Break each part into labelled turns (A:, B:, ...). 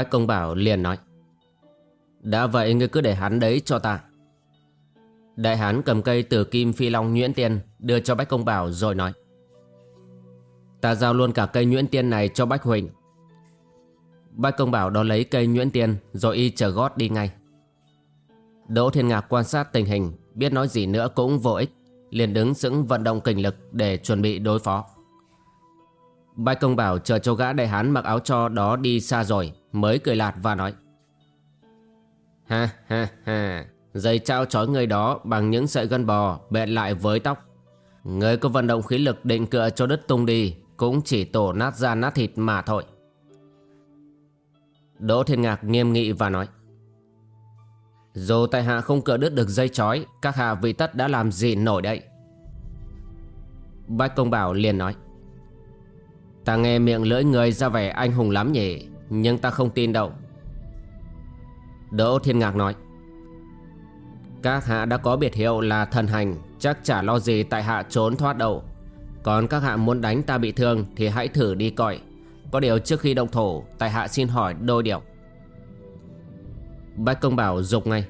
A: Bách Công Bảo liền nói, Đã vậy ngươi cứ để hắn đấy cho ta. Đại hán cầm cây từ kim phi long nhuyễn tiên Đưa cho Bách Công Bảo rồi nói, Ta giao luôn cả cây nhuyễn tiên này cho Bách Huỳnh. Bách Công Bảo đó lấy cây nhuyễn tiên Rồi y chờ gót đi ngay. Đỗ Thiên Ngạc quan sát tình hình, Biết nói gì nữa cũng vô ích, liền đứng sững vận động kình lực Để chuẩn bị đối phó. Bạch Công Bảo chờ cho gã đại hán mặc áo cho đó đi xa rồi, Mới cười lạt và nói. Ha ha ha Dây trao trói người đó bằng những sợi gân bò bẹn lại với tóc. Người có vận động khí lực định cựa cho đứt tung đi, Cũng chỉ tổ nát da nát thịt mà thôi. Đỗ Thiên Ngạc nghiêm nghị và nói. Dù tại hạ không cựa đứt được dây chói Các hạ vị tất đã làm gì nổi đây? Bách Công Bảo liền nói. Ta nghe miệng lưỡi người ra vẻ anh hùng lắm nhỉ, Nhưng ta không tin đâu. Đỗ Thiên Ngạc nói, Các hạ đã có biệt hiệu là thần hành, Chắc chả lo gì tại hạ trốn thoát đâu. Còn các hạ muốn đánh ta bị thương Thì hãy thử đi coi. Có điều trước khi động thổ Tại hạ xin hỏi đôi điều. Bách Công Bảo dục ngay,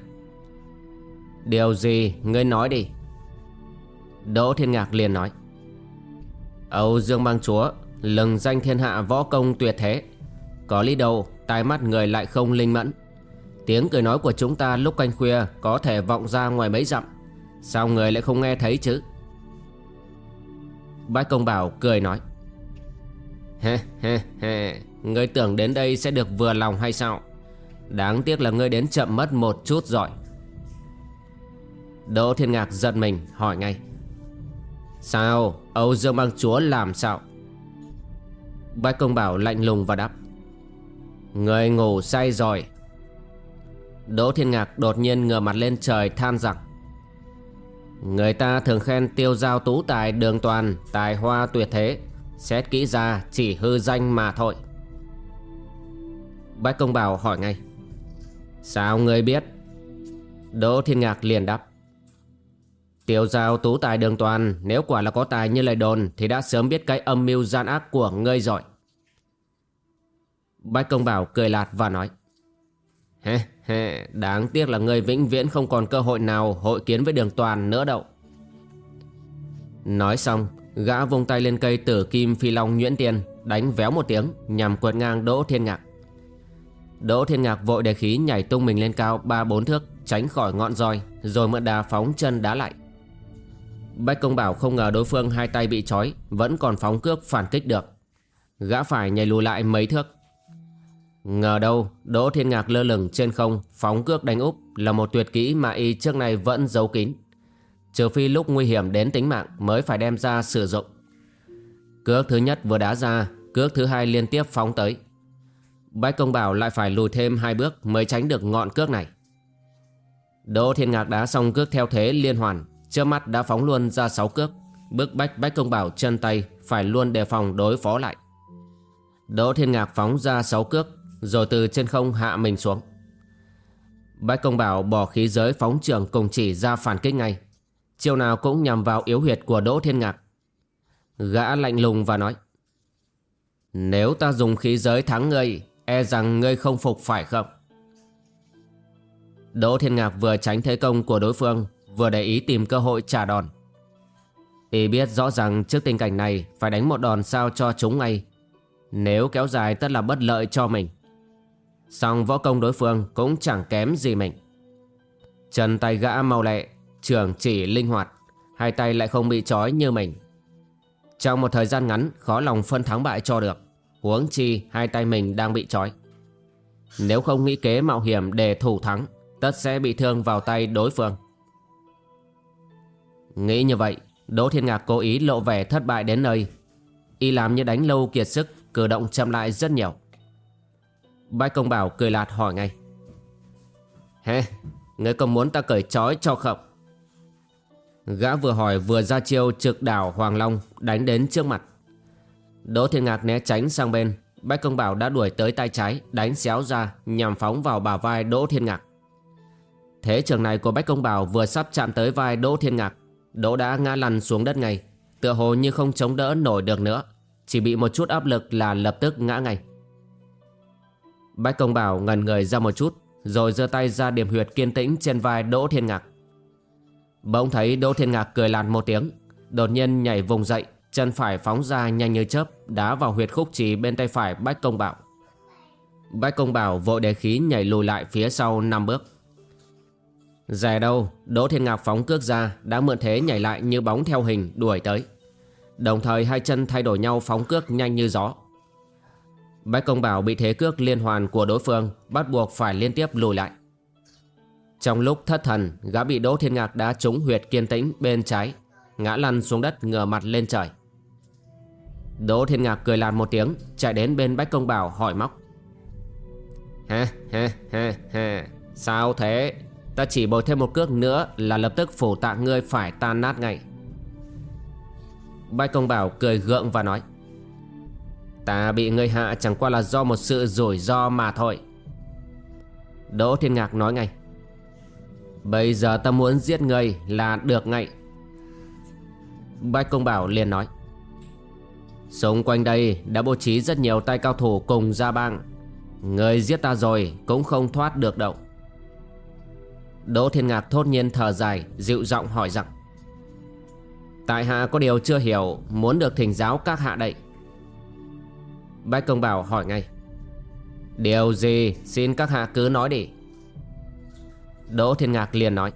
A: Điều gì ngươi nói đi. Đỗ Thiên Ngạc liền nói, Âu Dương Bang Chúa Lừng danh thiên hạ võ công tuyệt thế. Có lý đâu Tai mắt người lại không linh mẫn. Tiếng cười nói của chúng ta lúc canh khuya Có thể vọng ra ngoài mấy dặm. Sao người lại không nghe thấy chứ? Bách công bảo cười nói. He he he, Ngươi tưởng đến đây sẽ được vừa lòng hay sao? Đáng tiếc là ngươi đến chậm mất một chút rồi. Đỗ Thiên Ngạc giật mình hỏi ngay. Sao Âu Dương Bang Chúa làm sao? Bách Công Bảo lạnh lùng và đáp. Người ngủ say rồi. Đỗ Thiên Ngạc đột nhiên ngửa mặt lên trời than rằng, Người ta thường khen tiêu giao tú tài đường toàn, Tài hoa tuyệt thế, Xét kỹ ra chỉ hư danh mà thôi. Bách Công Bảo hỏi ngay, Sao người biết? Đỗ Thiên Ngạc liền đáp Tiểu giao tú tài đường toàn, Nếu quả là có tài như lời đồn, Thì đã sớm biết cái âm mưu gian ác của ngươi rồi. Bách công bảo cười lạt và nói, Hê hê, Đáng tiếc là ngươi vĩnh viễn không còn cơ hội nào Hội kiến với đường toàn nữa đâu. Nói xong, Gã vung tay lên cây tử kim phi long nhuyễn tiên Đánh véo một tiếng, Nhằm quật ngang Đỗ Thiên Ngạc. Đỗ Thiên Ngạc vội đề khí nhảy tung mình lên cao ba bốn thước, Tránh khỏi ngọn roi, Rồi mượn đà phóng chân đá lại. Bách công bảo không ngờ đối phương hai tay bị trói, Vẫn còn phóng cước phản kích được. Gã phải nhảy lùi lại mấy thước. Ngờ đâu, Đỗ Thiên Ngạc lơ lửng trên không, Phóng cước đánh úp Là một tuyệt kỹ mà y trước này vẫn giấu kín. Trừ phi lúc nguy hiểm đến tính mạng Mới phải đem ra sử dụng. Cước thứ nhất vừa đá ra, Cước thứ hai liên tiếp phóng tới. Bách công bảo lại phải lùi thêm hai bước Mới tránh được ngọn cước này. Đỗ Thiên Ngạc đá xong cước theo thế liên hoàn Trước mắt đã phóng luôn ra sáu cước. Bức bách Bách Công Bảo chân tay Phải luôn đề phòng đối phó lại. Đỗ Thiên Ngạc phóng ra sáu cước, Rồi từ trên không hạ mình xuống. Bách Công Bảo bỏ khí giới phóng trường cùng chỉ ra phản kích ngay. Chiều nào cũng nhằm vào yếu huyệt của Đỗ Thiên Ngạc. Gã lạnh lùng và nói, Nếu ta dùng khí giới thắng ngươi E rằng ngươi không phục phải không? Đỗ Thiên Ngạc vừa tránh thế công của đối phương vừa để ý tìm cơ hội trả đòn. Y biết rõ rằng trước tình cảnh này phải đánh một đòn sao cho chúng ngay. Nếu kéo dài tất là bất lợi cho mình. Song võ công đối phương cũng chẳng kém gì mình. Chân tay gã mau lẹ, Trường chỉ linh hoạt, Hai tay lại không bị trói như mình. Trong một thời gian ngắn, Khó lòng phân thắng bại cho được. Huống chi hai tay mình đang bị trói. Nếu không nghĩ kế mạo hiểm để thủ thắng, Tất sẽ bị thương vào tay đối phương. Nghĩ như vậy, Đỗ Thiên Ngạc cố ý lộ vẻ thất bại đến nơi. Y làm như đánh lâu kiệt sức, Cử động chậm lại rất nhiều. Bách công bảo cười lạt hỏi ngay. Hê, Ngươi còn muốn ta cởi trói cho không? Gã vừa hỏi vừa ra chiêu trực đảo Hoàng Long, Đánh đến trước mặt. Đỗ Thiên Ngạc né tránh sang bên, Bách Công Bảo đã đuổi tới tay trái, Đánh xéo ra, nhằm phóng vào bả vai Đỗ Thiên Ngạc. Thế trường này của Bách Công Bảo vừa sắp chạm tới vai Đỗ Thiên Ngạc Đỗ đã ngã lăn xuống đất ngay, Tựa hồ như không chống đỡ nổi được nữa, Chỉ bị một chút áp lực là lập tức ngã ngay. Bách Công Bảo ngần người ra một chút, Rồi giơ tay ra điểm huyệt kiên tĩnh trên vai Đỗ Thiên Ngạc. Bỗng thấy Đỗ Thiên Ngạc cười lạt một tiếng, Đột nhiên nhảy vùng dậy, Chân phải phóng ra nhanh như chớp, Đá vào huyệt khúc trì bên tay phải Bách Công Bảo. Bách Công Bảo vội đề khí nhảy lùi lại phía sau 5 bước. Rẻ đâu, Đỗ Thiên Ngạc phóng cước ra, Đã mượn thế nhảy lại như bóng theo hình, đuổi tới. Đồng thời hai chân thay đổi nhau phóng cước nhanh như gió. Bách Công Bảo bị thế cước liên hoàn của đối phương, Bắt buộc phải liên tiếp lùi lại. Trong lúc thất thần, Gã bị Đỗ Thiên Ngạc đã trúng huyệt kiên tĩnh bên trái, Ngã lăn xuống đất ngửa mặt lên trời. Đỗ Thiên Ngạc cười làn một tiếng, Chạy đến bên Bách Công Bảo hỏi móc. Ha ha ha ha Sao thế? Ta chỉ bồi thêm một cước nữa Là lập tức phủ tạng ngươi phải tan nát ngay. Bách Công Bảo cười gượng và nói, Ta bị ngươi hạ chẳng qua là do một sự rủi ro mà thôi. Đỗ Thiên Ngạc nói ngay, Bây giờ ta muốn giết ngươi là được ngay. Bách Công Bảo liền nói, Xung quanh đây đã bố trí rất nhiều tay cao thủ cùng gia bang. Người giết ta rồi cũng không thoát được đâu. Đỗ Thiên Ngạc thốt nhiên thở dài, Dịu giọng hỏi rằng, Tại hạ có điều chưa hiểu, Muốn được thỉnh giáo các hạ đậy. Bách Công Bảo hỏi ngay, Điều gì? Xin các hạ cứ nói đi. Đỗ Thiên Ngạc liền nói,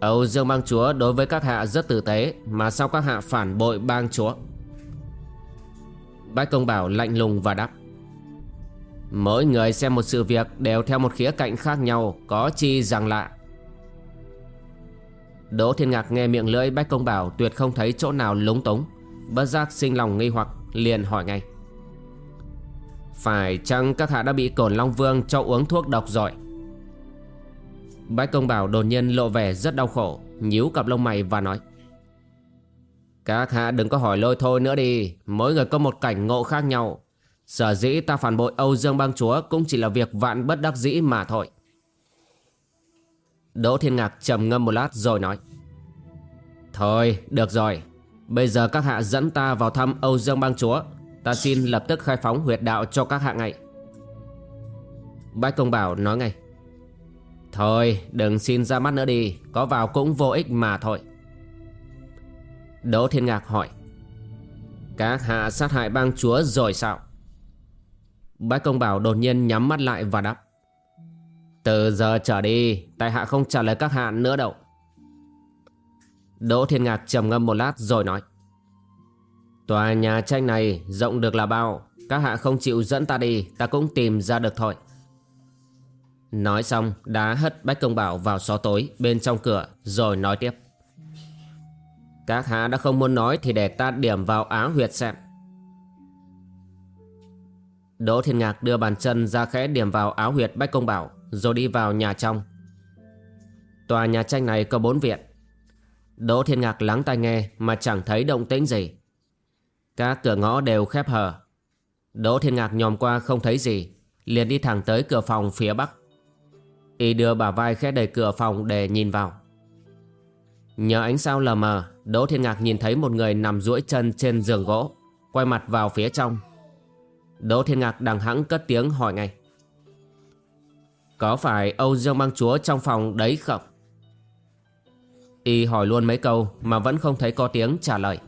A: Âu Dương Bang Chúa đối với các hạ rất tử tế, Mà sao các hạ phản bội bang chúa? Bách Công Bảo lạnh lùng và đáp Mỗi người xem một sự việc đều theo một khía cạnh khác nhau, Có chi rằng lạ. Đỗ Thiên Ngạc nghe miệng lưỡi Bách Công Bảo, tuyệt không thấy chỗ nào lúng túng. Bất giác sinh lòng nghi hoặc, liền hỏi ngay. Phải chăng các hạ đã bị cổn Long Vương cho uống thuốc độc rồi? Bách Công Bảo đột nhiên lộ vẻ rất đau khổ, nhíu cặp lông mày và nói. Các hạ đừng có hỏi lôi thôi nữa đi, Mỗi người có một cảnh ngộ khác nhau. Sở dĩ ta phản bội Âu Dương Bang Chúa Cũng chỉ là việc vạn bất đắc dĩ mà thôi. Đỗ Thiên Ngạc trầm ngâm một lát rồi nói, Thôi, được rồi. Bây giờ các hạ dẫn ta vào thăm Âu Dương Bang Chúa. Ta xin lập tức khai phóng huyệt đạo cho các hạ ngay. Bách Công Bảo nói ngay, Thôi, đừng xin ra mắt nữa đi. Có vào cũng vô ích mà thôi. Đỗ Thiên Ngạc hỏi, Các hạ sát hại bang chúa rồi sao? Bách Công Bảo đột nhiên nhắm mắt lại và đáp Từ giờ trở đi, Tại hạ không trả lời các hạ nữa đâu Đỗ Thiên Ngạc trầm ngâm một lát rồi nói Tòa nhà tranh này rộng được là bao, Các hạ không chịu dẫn ta đi, Ta cũng tìm ra được thôi Nói xong, đá hất Bách Công Bảo vào xó tối bên trong cửa, rồi nói tiếp. Các hạ đã không muốn nói thì để ta điểm vào áo huyệt xem. Đỗ Thiên Ngạc đưa bàn chân ra khẽ điểm vào áo huyệt Bách Công Bảo rồi đi vào nhà trong. Tòa nhà tranh này có bốn viện. Đỗ Thiên Ngạc lắng tai nghe mà chẳng thấy động tĩnh gì. Các cửa ngõ đều khép hờ. Đỗ Thiên Ngạc nhòm qua không thấy gì, liền đi thẳng tới cửa phòng phía bắc. Y đưa bà vai khẽ đẩy cửa phòng để nhìn vào Nhờ ánh sao lờ mờ Đỗ Thiên Ngạc nhìn thấy một người nằm duỗi chân trên giường gỗ Quay mặt vào phía trong Đỗ Thiên Ngạc đằng hẵng cất tiếng hỏi ngay Có phải Âu Dương Bang Chúa trong phòng đấy không? Y hỏi luôn mấy câu mà vẫn không thấy có tiếng trả lời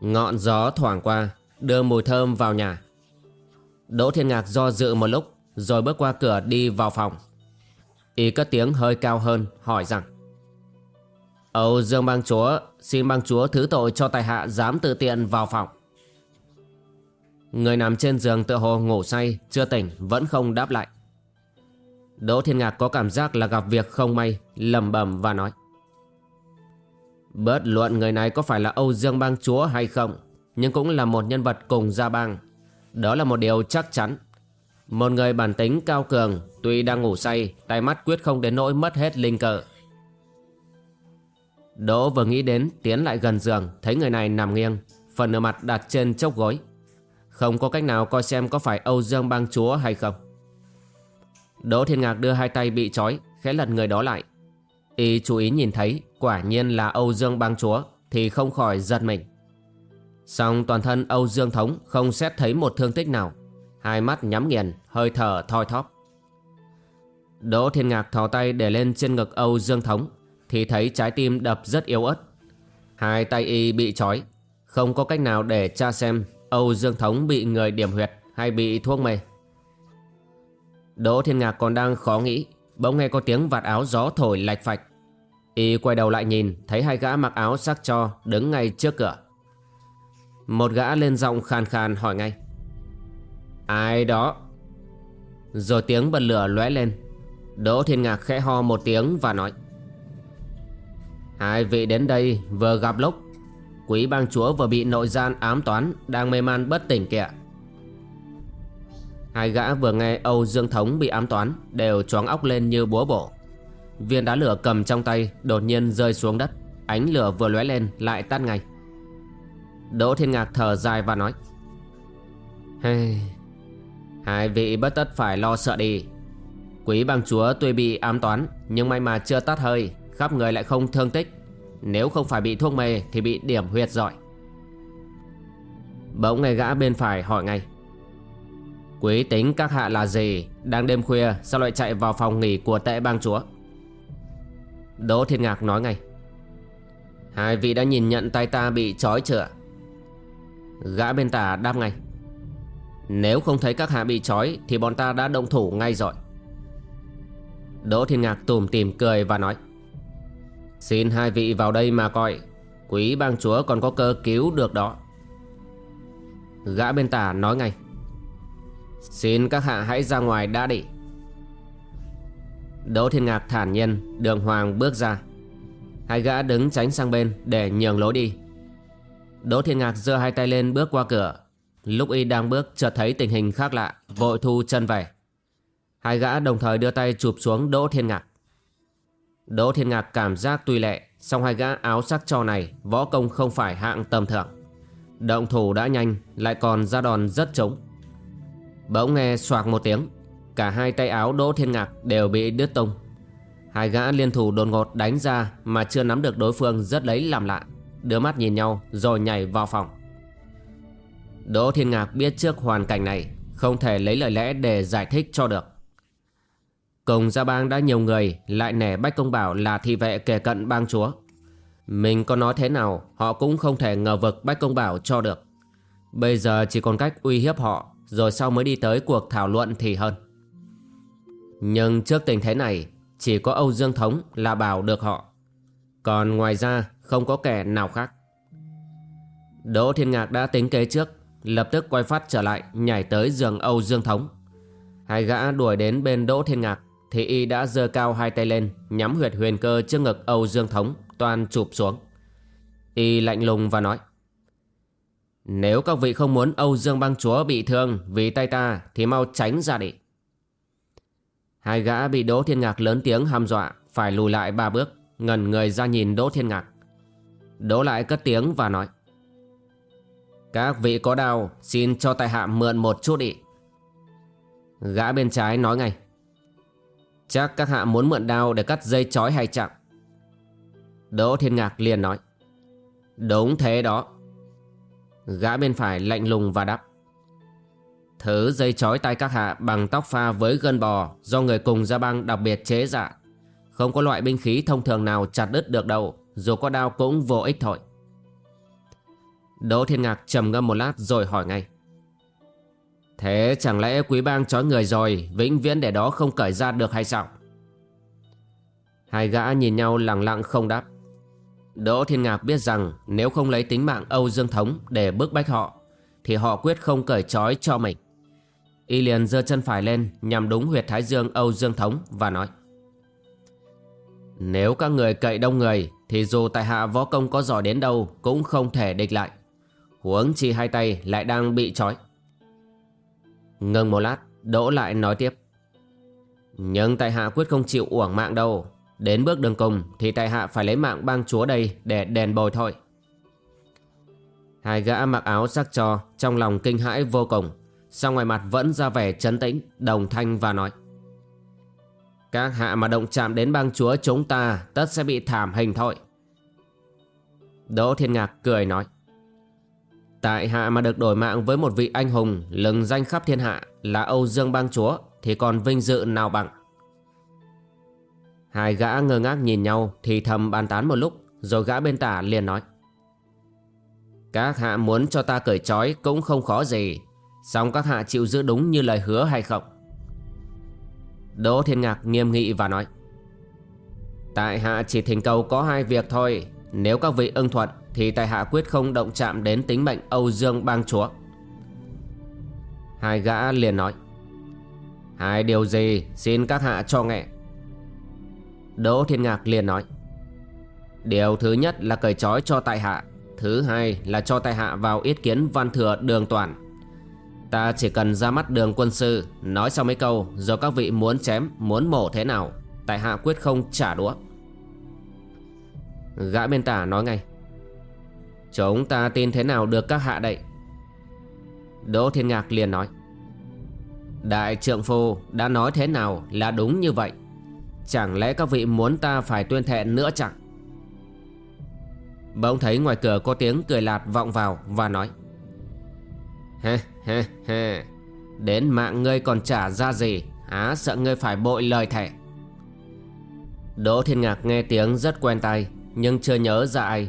A: Ngọn gió thoảng qua, đưa mùi thơm vào nhà. Đỗ Thiên Ngạc do dự một lúc, rồi bước qua cửa đi vào phòng. Y cất tiếng hơi cao hơn, hỏi rằng, Âu Dương bang chúa, xin bang chúa thứ tội cho tài hạ dám tự tiện vào phòng. Người nằm trên giường tựa hồ ngủ say, chưa tỉnh, vẫn không đáp lại. Đỗ Thiên Ngạc có cảm giác là gặp việc không may lầm bầm và nói. Bớt luận người này có phải là Âu Dương bang chúa hay không, Nhưng cũng là một nhân vật cùng gia bang. Đó là một điều chắc chắn. Một người bản tính cao cường, Tuy đang ngủ say, Tay mắt quyết không đến nỗi mất hết linh cờ Đỗ vừa nghĩ đến, Tiến lại gần giường, Thấy người này nằm nghiêng, Phần nửa mặt đặt trên chốc gối. Không có cách nào coi xem có phải Âu Dương bang chúa hay không. Đỗ Thiên Ngạc đưa hai tay bị trói, Khẽ lật người đó lại. Y chú ý nhìn thấy, quả nhiên là Âu Dương bang chúa, Thì không khỏi giật mình. Song toàn thân Âu Dương Thống không xét thấy một thương tích nào. Hai mắt nhắm nghiền, Hơi thở thoi thóp. Đỗ Thiên Ngạc thò tay để lên trên ngực Âu Dương Thống, Thì thấy trái tim đập rất yếu ớt. Hai tay y bị trói, Không có cách nào để tra xem Âu Dương Thống bị người điểm huyệt Hay bị thuốc mê? Đỗ Thiên Ngạc còn đang khó nghĩ, Bỗng nghe có tiếng vạt áo gió thổi lạch phạch. Y quay đầu lại nhìn, Thấy hai gã mặc áo sắc cho Đứng ngay trước cửa. Một gã lên giọng khàn khàn hỏi ngay. Ai đó? Rồi tiếng bật lửa lóe lên. Đỗ Thiên Ngạc khẽ ho một tiếng và nói. Hai vị đến đây vừa gặp lúc Quý bang chúa vừa bị nội gian ám toán Đang mê man bất tỉnh kìa. Hai gã vừa nghe Âu Dương Thống bị ám toán Đều choáng óc lên như búa bổ. Viên đá lửa cầm trong tay Đột nhiên rơi xuống đất Ánh lửa vừa lóe lên lại tắt ngay. Đỗ Thiên Ngạc thở dài và nói hey, Hai vị bất tất phải lo sợ đi. Quý bang chúa tuy bị ám toán Nhưng may mà chưa tắt hơi Khắp người lại không thương tích. Nếu không phải bị thuốc mê Thì bị điểm huyệt giỏi Bỗng nghe gã bên phải hỏi ngay. Quý tính các hạ là gì? Đang đêm khuya, sao lại chạy vào phòng nghỉ của tệ bang chúa? Đỗ Thiên Ngạc nói ngay. Hai vị đã nhìn nhận tay ta bị trói chưa Gã bên tả đáp ngay. Nếu không thấy các hạ bị trói Thì bọn ta đã động thủ ngay rồi. Đỗ Thiên Ngạc tùm tìm cười và nói. Xin hai vị vào đây mà coi. Quý bang chúa còn có cơ cứu được đó. Gã bên tả nói ngay. Xin các hạ hãy ra ngoài đã đi. Đỗ Thiên Ngạc thản nhiên, Đường Hoàng bước ra. Hai gã đứng tránh sang bên để nhường lối đi. Đỗ Thiên Ngạc giơ hai tay lên bước qua cửa. Lúc y đang bước, chợt thấy tình hình khác lạ, Vội thu chân về. Hai gã đồng thời đưa tay chụp xuống Đỗ Thiên Ngạc. Đỗ Thiên Ngạc cảm giác tuy lệ, song hai gã áo sắc cho này, Võ công không phải hạng tầm thường. Động thủ đã nhanh, Lại còn ra đòn rất trống. Bỗng nghe soạc một tiếng, Cả hai tay áo Đỗ Thiên Ngạc đều bị đứt tung Hai gã liên thủ đột ngột đánh ra Mà chưa nắm được đối phương rất lấy làm lạ, Đưa mắt nhìn nhau rồi nhảy vào phòng. Đỗ Thiên Ngạc biết trước hoàn cảnh này, Không thể lấy lời lẽ để giải thích cho được. Cùng gia bang đã nhiều người, Lại nể Bách Công Bảo là thị vệ kề cận bang chúa. Mình có nói thế nào, Họ cũng không thể ngờ vực Bách Công Bảo cho được. Bây giờ chỉ còn cách uy hiếp họ, Rồi sau mới đi tới cuộc thảo luận thì hơn. Nhưng trước tình thế này, Chỉ có Âu Dương Thống là bảo được họ. Còn ngoài ra, không có kẻ nào khác. Đỗ Thiên Ngạc đã tính kế trước, Lập tức quay phát trở lại, Nhảy tới giường Âu Dương Thống. Hai gã đuổi đến bên Đỗ Thiên Ngạc. Thì y đã giơ cao hai tay lên, Nhắm huyệt huyền cơ trước ngực Âu Dương Thống Toàn chụp xuống. Y lạnh lùng và nói, Nếu các vị không muốn Âu Dương băng chúa bị thương Vì tay ta, Thì mau tránh ra đi. Hai gã bị Đỗ Thiên Ngạc lớn tiếng hăm dọa, Phải lùi lại ba bước Ngần người ra nhìn Đỗ Thiên Ngạc. Đỗ lại cất tiếng và nói, Các vị có đau, Xin cho tại hạ mượn một chút đi. Gã bên trái nói ngay Chắc các hạ muốn mượn đao để cắt dây chói hay chẳng Đỗ Thiên Ngạc liền nói. Đúng thế đó. Gã bên phải lạnh lùng và đáp. Thứ dây chói tay các hạ bằng tóc pha với gân bò do người cùng gia bang đặc biệt chế dạ. Không có loại binh khí thông thường nào chặt đứt được đâu, dù có đao cũng vô ích thôi. Đỗ Thiên Ngạc trầm ngâm một lát rồi hỏi ngay. Thế chẳng lẽ quý bang trói người rồi, Vĩnh viễn để đó không cởi ra được hay sao? Hai gã nhìn nhau lặng lặng không đáp. Đỗ Thiên Ngạc biết rằng Nếu không lấy tính mạng Âu Dương Thống Để bức bách họ, Thì họ quyết không cởi trói cho mình. Y liền giơ chân phải lên, Nhằm đúng huyệt thái dương Âu Dương Thống Và nói, Nếu các người cậy đông người, Thì dù tại hạ võ công có giỏi đến đâu Cũng không thể địch lại. Huống chi hai tay lại đang bị trói. Ngừng một lát, Đỗ lại nói tiếp. Nhưng tại hạ quyết không chịu uổng mạng đâu. Đến bước đường cùng Thì tại hạ phải lấy mạng bang chúa đây Để đền bồi thôi Hai gã mặc áo sắc cho, Trong lòng kinh hãi vô cùng. Sau ngoài mặt vẫn ra vẻ trấn tĩnh, Đồng thanh và nói. Các hạ mà động chạm đến bang chúa chúng ta, Tất sẽ bị thảm hình thôi. Đỗ Thiên Ngạc cười nói. Tại hạ mà được đổi mạng với một vị anh hùng lừng danh khắp thiên hạ là Âu Dương Bang Chúa, thì còn vinh dự nào bằng. Hai gã ngơ ngác nhìn nhau thì thầm bàn tán một lúc, rồi gã bên tả liền nói. Các hạ muốn cho ta cởi trói cũng không khó gì, song các hạ chịu giữ đúng như lời hứa hay không Đỗ Thiên Ngạc nghiêm nghị và nói Tại hạ chỉ thỉnh cầu có hai việc thôi, Nếu các vị ưng thuận thì tại hạ quyết không động chạm đến tính mệnh Âu Dương bang chúa. Hai gã liền nói, Hai điều gì xin các hạ cho nghe? Đỗ Thiên Ngạc liền nói, Điều thứ nhất là cởi trói cho tại hạ, Thứ hai là cho tại hạ vào yết kiến văn thừa đường toàn. Ta chỉ cần ra mắt đường quân sư, Nói sau mấy câu do các vị muốn chém, Muốn mổ thế nào, Tại hạ quyết không trả đũa. Gã bên tả nói ngay Chúng ta tin thế nào được các hạ đậy Đỗ Thiên Ngạc liền nói. Đại trượng phu đã nói thế nào là đúng như vậy. Chẳng lẽ các vị muốn ta phải tuyên thệ nữa chẳng? Bỗng thấy ngoài cửa có tiếng cười lạt vọng vào và nói. Ha ha ha Đến mạng ngươi còn trả ra gì? Á sợ ngươi phải bội lời thẻ Đỗ Thiên Ngạc nghe tiếng rất quen tai, Nhưng chưa nhớ ra ai.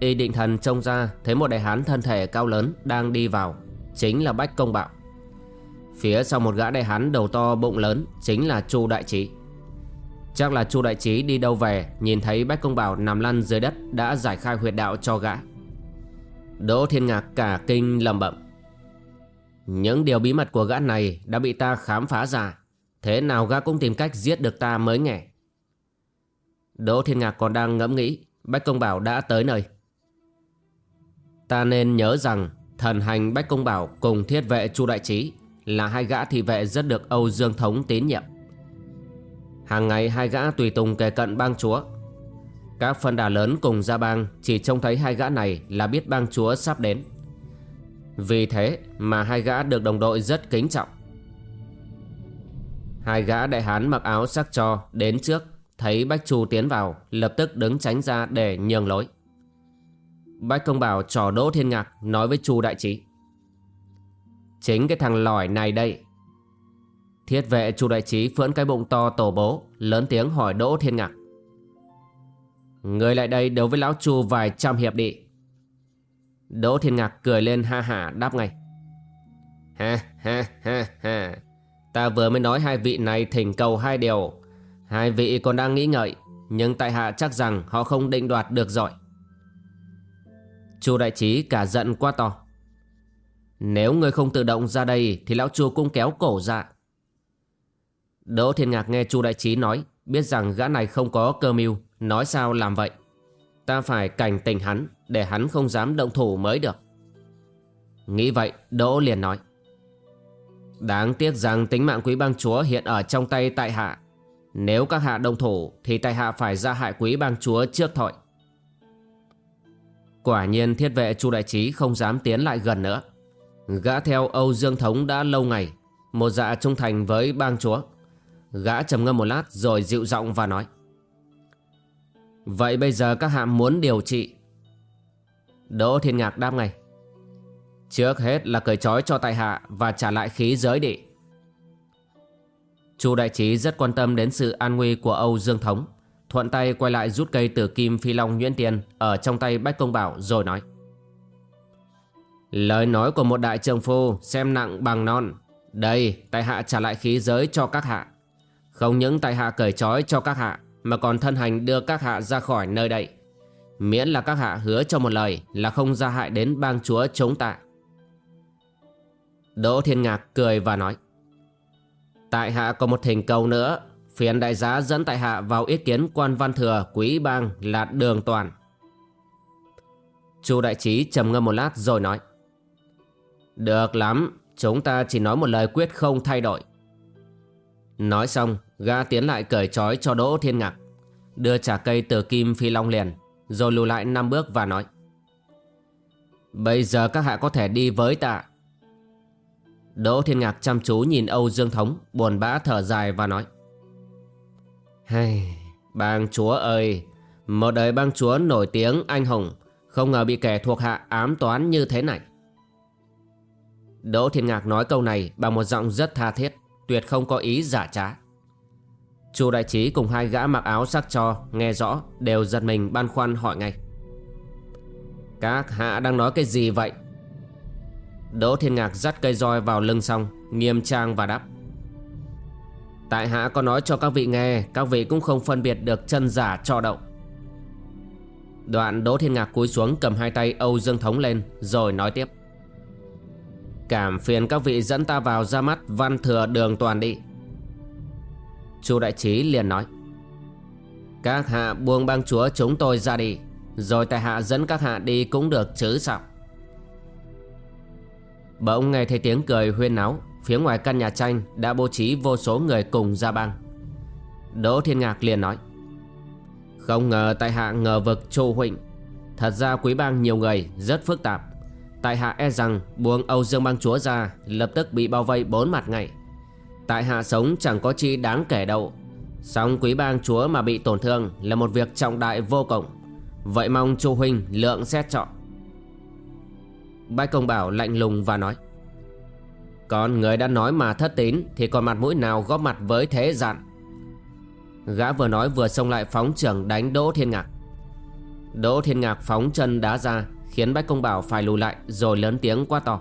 A: Y định thần trông ra, thấy một đại hán thân thể cao lớn đang đi vào, Chính là Bách Công Bạo. Phía sau một gã đại hán đầu to bụng lớn chính là Chu Đại Trí. Chắc là Chu Đại Trí đi đâu về, Nhìn thấy Bách Công Bảo nằm lăn dưới đất Đã giải khai huyệt đạo cho gã. Đỗ Thiên Ngạc cả kinh lầm bậm Những điều bí mật của gã này Đã bị ta khám phá ra, Thế nào gã cũng tìm cách giết được ta mới nghe. Đỗ Thiên Ngạc còn đang ngẫm nghĩ, Bách Công Bảo đã tới nơi. Ta nên nhớ rằng thần hành Bách Công Bảo cùng thiết vệ Chu Đại Trí là hai gã thị vệ rất được Âu Dương Thống tín nhiệm. Hàng ngày hai gã tùy tùng kề cận bang chúa. Các phân đà lớn cùng ra bang chỉ trông thấy hai gã này là biết bang chúa sắp đến. Vì thế mà hai gã được đồng đội rất kính trọng. Hai gã đại hán mặc áo sắc cho đến trước thấy Bách Chu tiến vào, lập tức đứng tránh ra để nhường lối. Bách Công Bảo trò Đỗ Thiên Ngạc nói với Chu Đại Trí. Chính cái thằng lỏi này đây. Thiết vệ Chu Đại Trí phưỡn cái bụng to tổ bố, lớn tiếng hỏi Đỗ Thiên Ngạc. Người lại đây đấu với lão Chu vài trăm hiệp đi. Đỗ Thiên Ngạc cười lên ha hả đáp ngay. Ha ha ha ha. Ta vừa mới nói hai vị này thỉnh cầu hai điều. Hai vị còn đang nghĩ ngợi, nhưng tại hạ chắc rằng họ không định đoạt được giỏi. Chu đại trí cả giận quá to. Nếu ngươi không tự động ra đây Thì lão chu cũng kéo cổ ra. Đỗ Thiên Ngạc nghe Chu đại trí nói, Biết rằng gã này không có cơ mưu, Nói sao làm vậy? Ta phải cảnh tỉnh hắn, Để hắn không dám động thủ mới được. Nghĩ vậy, Đỗ liền nói. Đáng tiếc rằng tính mạng quý bang chúa hiện ở trong tay tại hạ. Nếu các hạ đồng thủ Thì tại hạ phải ra hại quý bang chúa trước thôi. Quả nhiên thiết vệ Chu Đại Trí không dám tiến lại gần nữa. Gã theo Âu Dương Thống đã lâu ngày, một dạ trung thành với bang chúa. Gã trầm ngâm một lát rồi dịu giọng và nói. Vậy bây giờ các hạ muốn điều trị? Đỗ Thiên Ngạc đáp ngay. Trước hết là cởi trói cho tại hạ và trả lại khí giới địa. Chu Đại Trí rất quan tâm đến sự an nguy của Âu Dương Thống. Thuận tay quay lại rút cây tử kim phi long nhuyễn tiền Ở trong tay Bách Công Bảo, rồi nói. Lời nói của một đại trường phu, xem nặng bằng non. Đây, tại hạ trả lại khí giới cho các hạ. Không những tại hạ cởi trói cho các hạ, Mà còn thân hành đưa các hạ ra khỏi nơi đây. Miễn là các hạ hứa cho một lời, Là không ra hại đến bang chúa chống tạ. Đỗ Thiên Ngạc cười và nói. Tại hạ có một thỉnh cầu nữa Phiền đại giá dẫn tại hạ vào ý kiến quan văn thừa, quý bang là đường toàn. Chu đại trí trầm ngâm một lát rồi nói, Được lắm, Chúng ta chỉ nói một lời quyết không thay đổi. Nói xong, Gã tiến lại cởi trói cho Đỗ Thiên Ngạc, Đưa trả cây từ kim phi long liền, Rồi lùi lại năm bước và nói, Bây giờ các hạ có thể đi với tạ Đỗ Thiên Ngạc chăm chú nhìn Âu Dương Thống, Buồn bã thở dài và nói hay, Bang chúa ơi. Một đời bang chúa nổi tiếng anh hùng Không ngờ bị kẻ thuộc hạ ám toán như thế này. Đỗ Thiên Ngạc nói câu này bằng một giọng rất tha thiết Tuyệt không có ý giả trá. Chu đại trí cùng hai gã mặc áo sắc cho Nghe rõ đều giật mình băn khoăn hỏi ngay. Các hạ đang nói cái gì vậy? Đỗ Thiên Ngạc dắt cây roi vào lưng xong Nghiêm trang và đáp. Tại hạ có nói cho các vị nghe, Các vị cũng không phân biệt được chân giả cho động. Đoạn Đỗ Thiên Ngạc cúi xuống cầm hai tay Âu Dương Thống lên, Rồi nói tiếp. Cảm phiền các vị dẫn ta vào ra mắt văn thừa đường toàn đi. Chu Đại Trí liền nói. Các hạ buông bang chúa chúng tôi ra đi, Rồi tại hạ dẫn các hạ đi cũng được chứ sao? Bỗng nghe thấy tiếng cười huyên náo Phía ngoài căn nhà tranh đã bố trí vô số người cùng ra băng Đỗ Thiên Ngạc liền nói, Không ngờ tại hạ ngờ vực Chu Huỳnh. Thật ra quý bang nhiều người rất phức tạp. Tại hạ e rằng buông Âu Dương bang chúa ra, Lập tức bị bao vây bốn mặt ngay Tại hạ sống chẳng có chi đáng kể đâu. Song quý bang chúa mà bị tổn thương Là một việc trọng đại vô cùng. Vậy mong Chu Huynh lượng xét chọn Bách công bảo lạnh lùng và nói còn người đã nói mà thất tín Thì còn mặt mũi nào góp mặt với thế dặn Gã vừa nói vừa xông lại phóng trưởng đánh Đỗ Thiên Ngạc. Đỗ Thiên Ngạc phóng chân đá ra Khiến Bách Công Bảo phải lùi lại Rồi lớn tiếng quá to.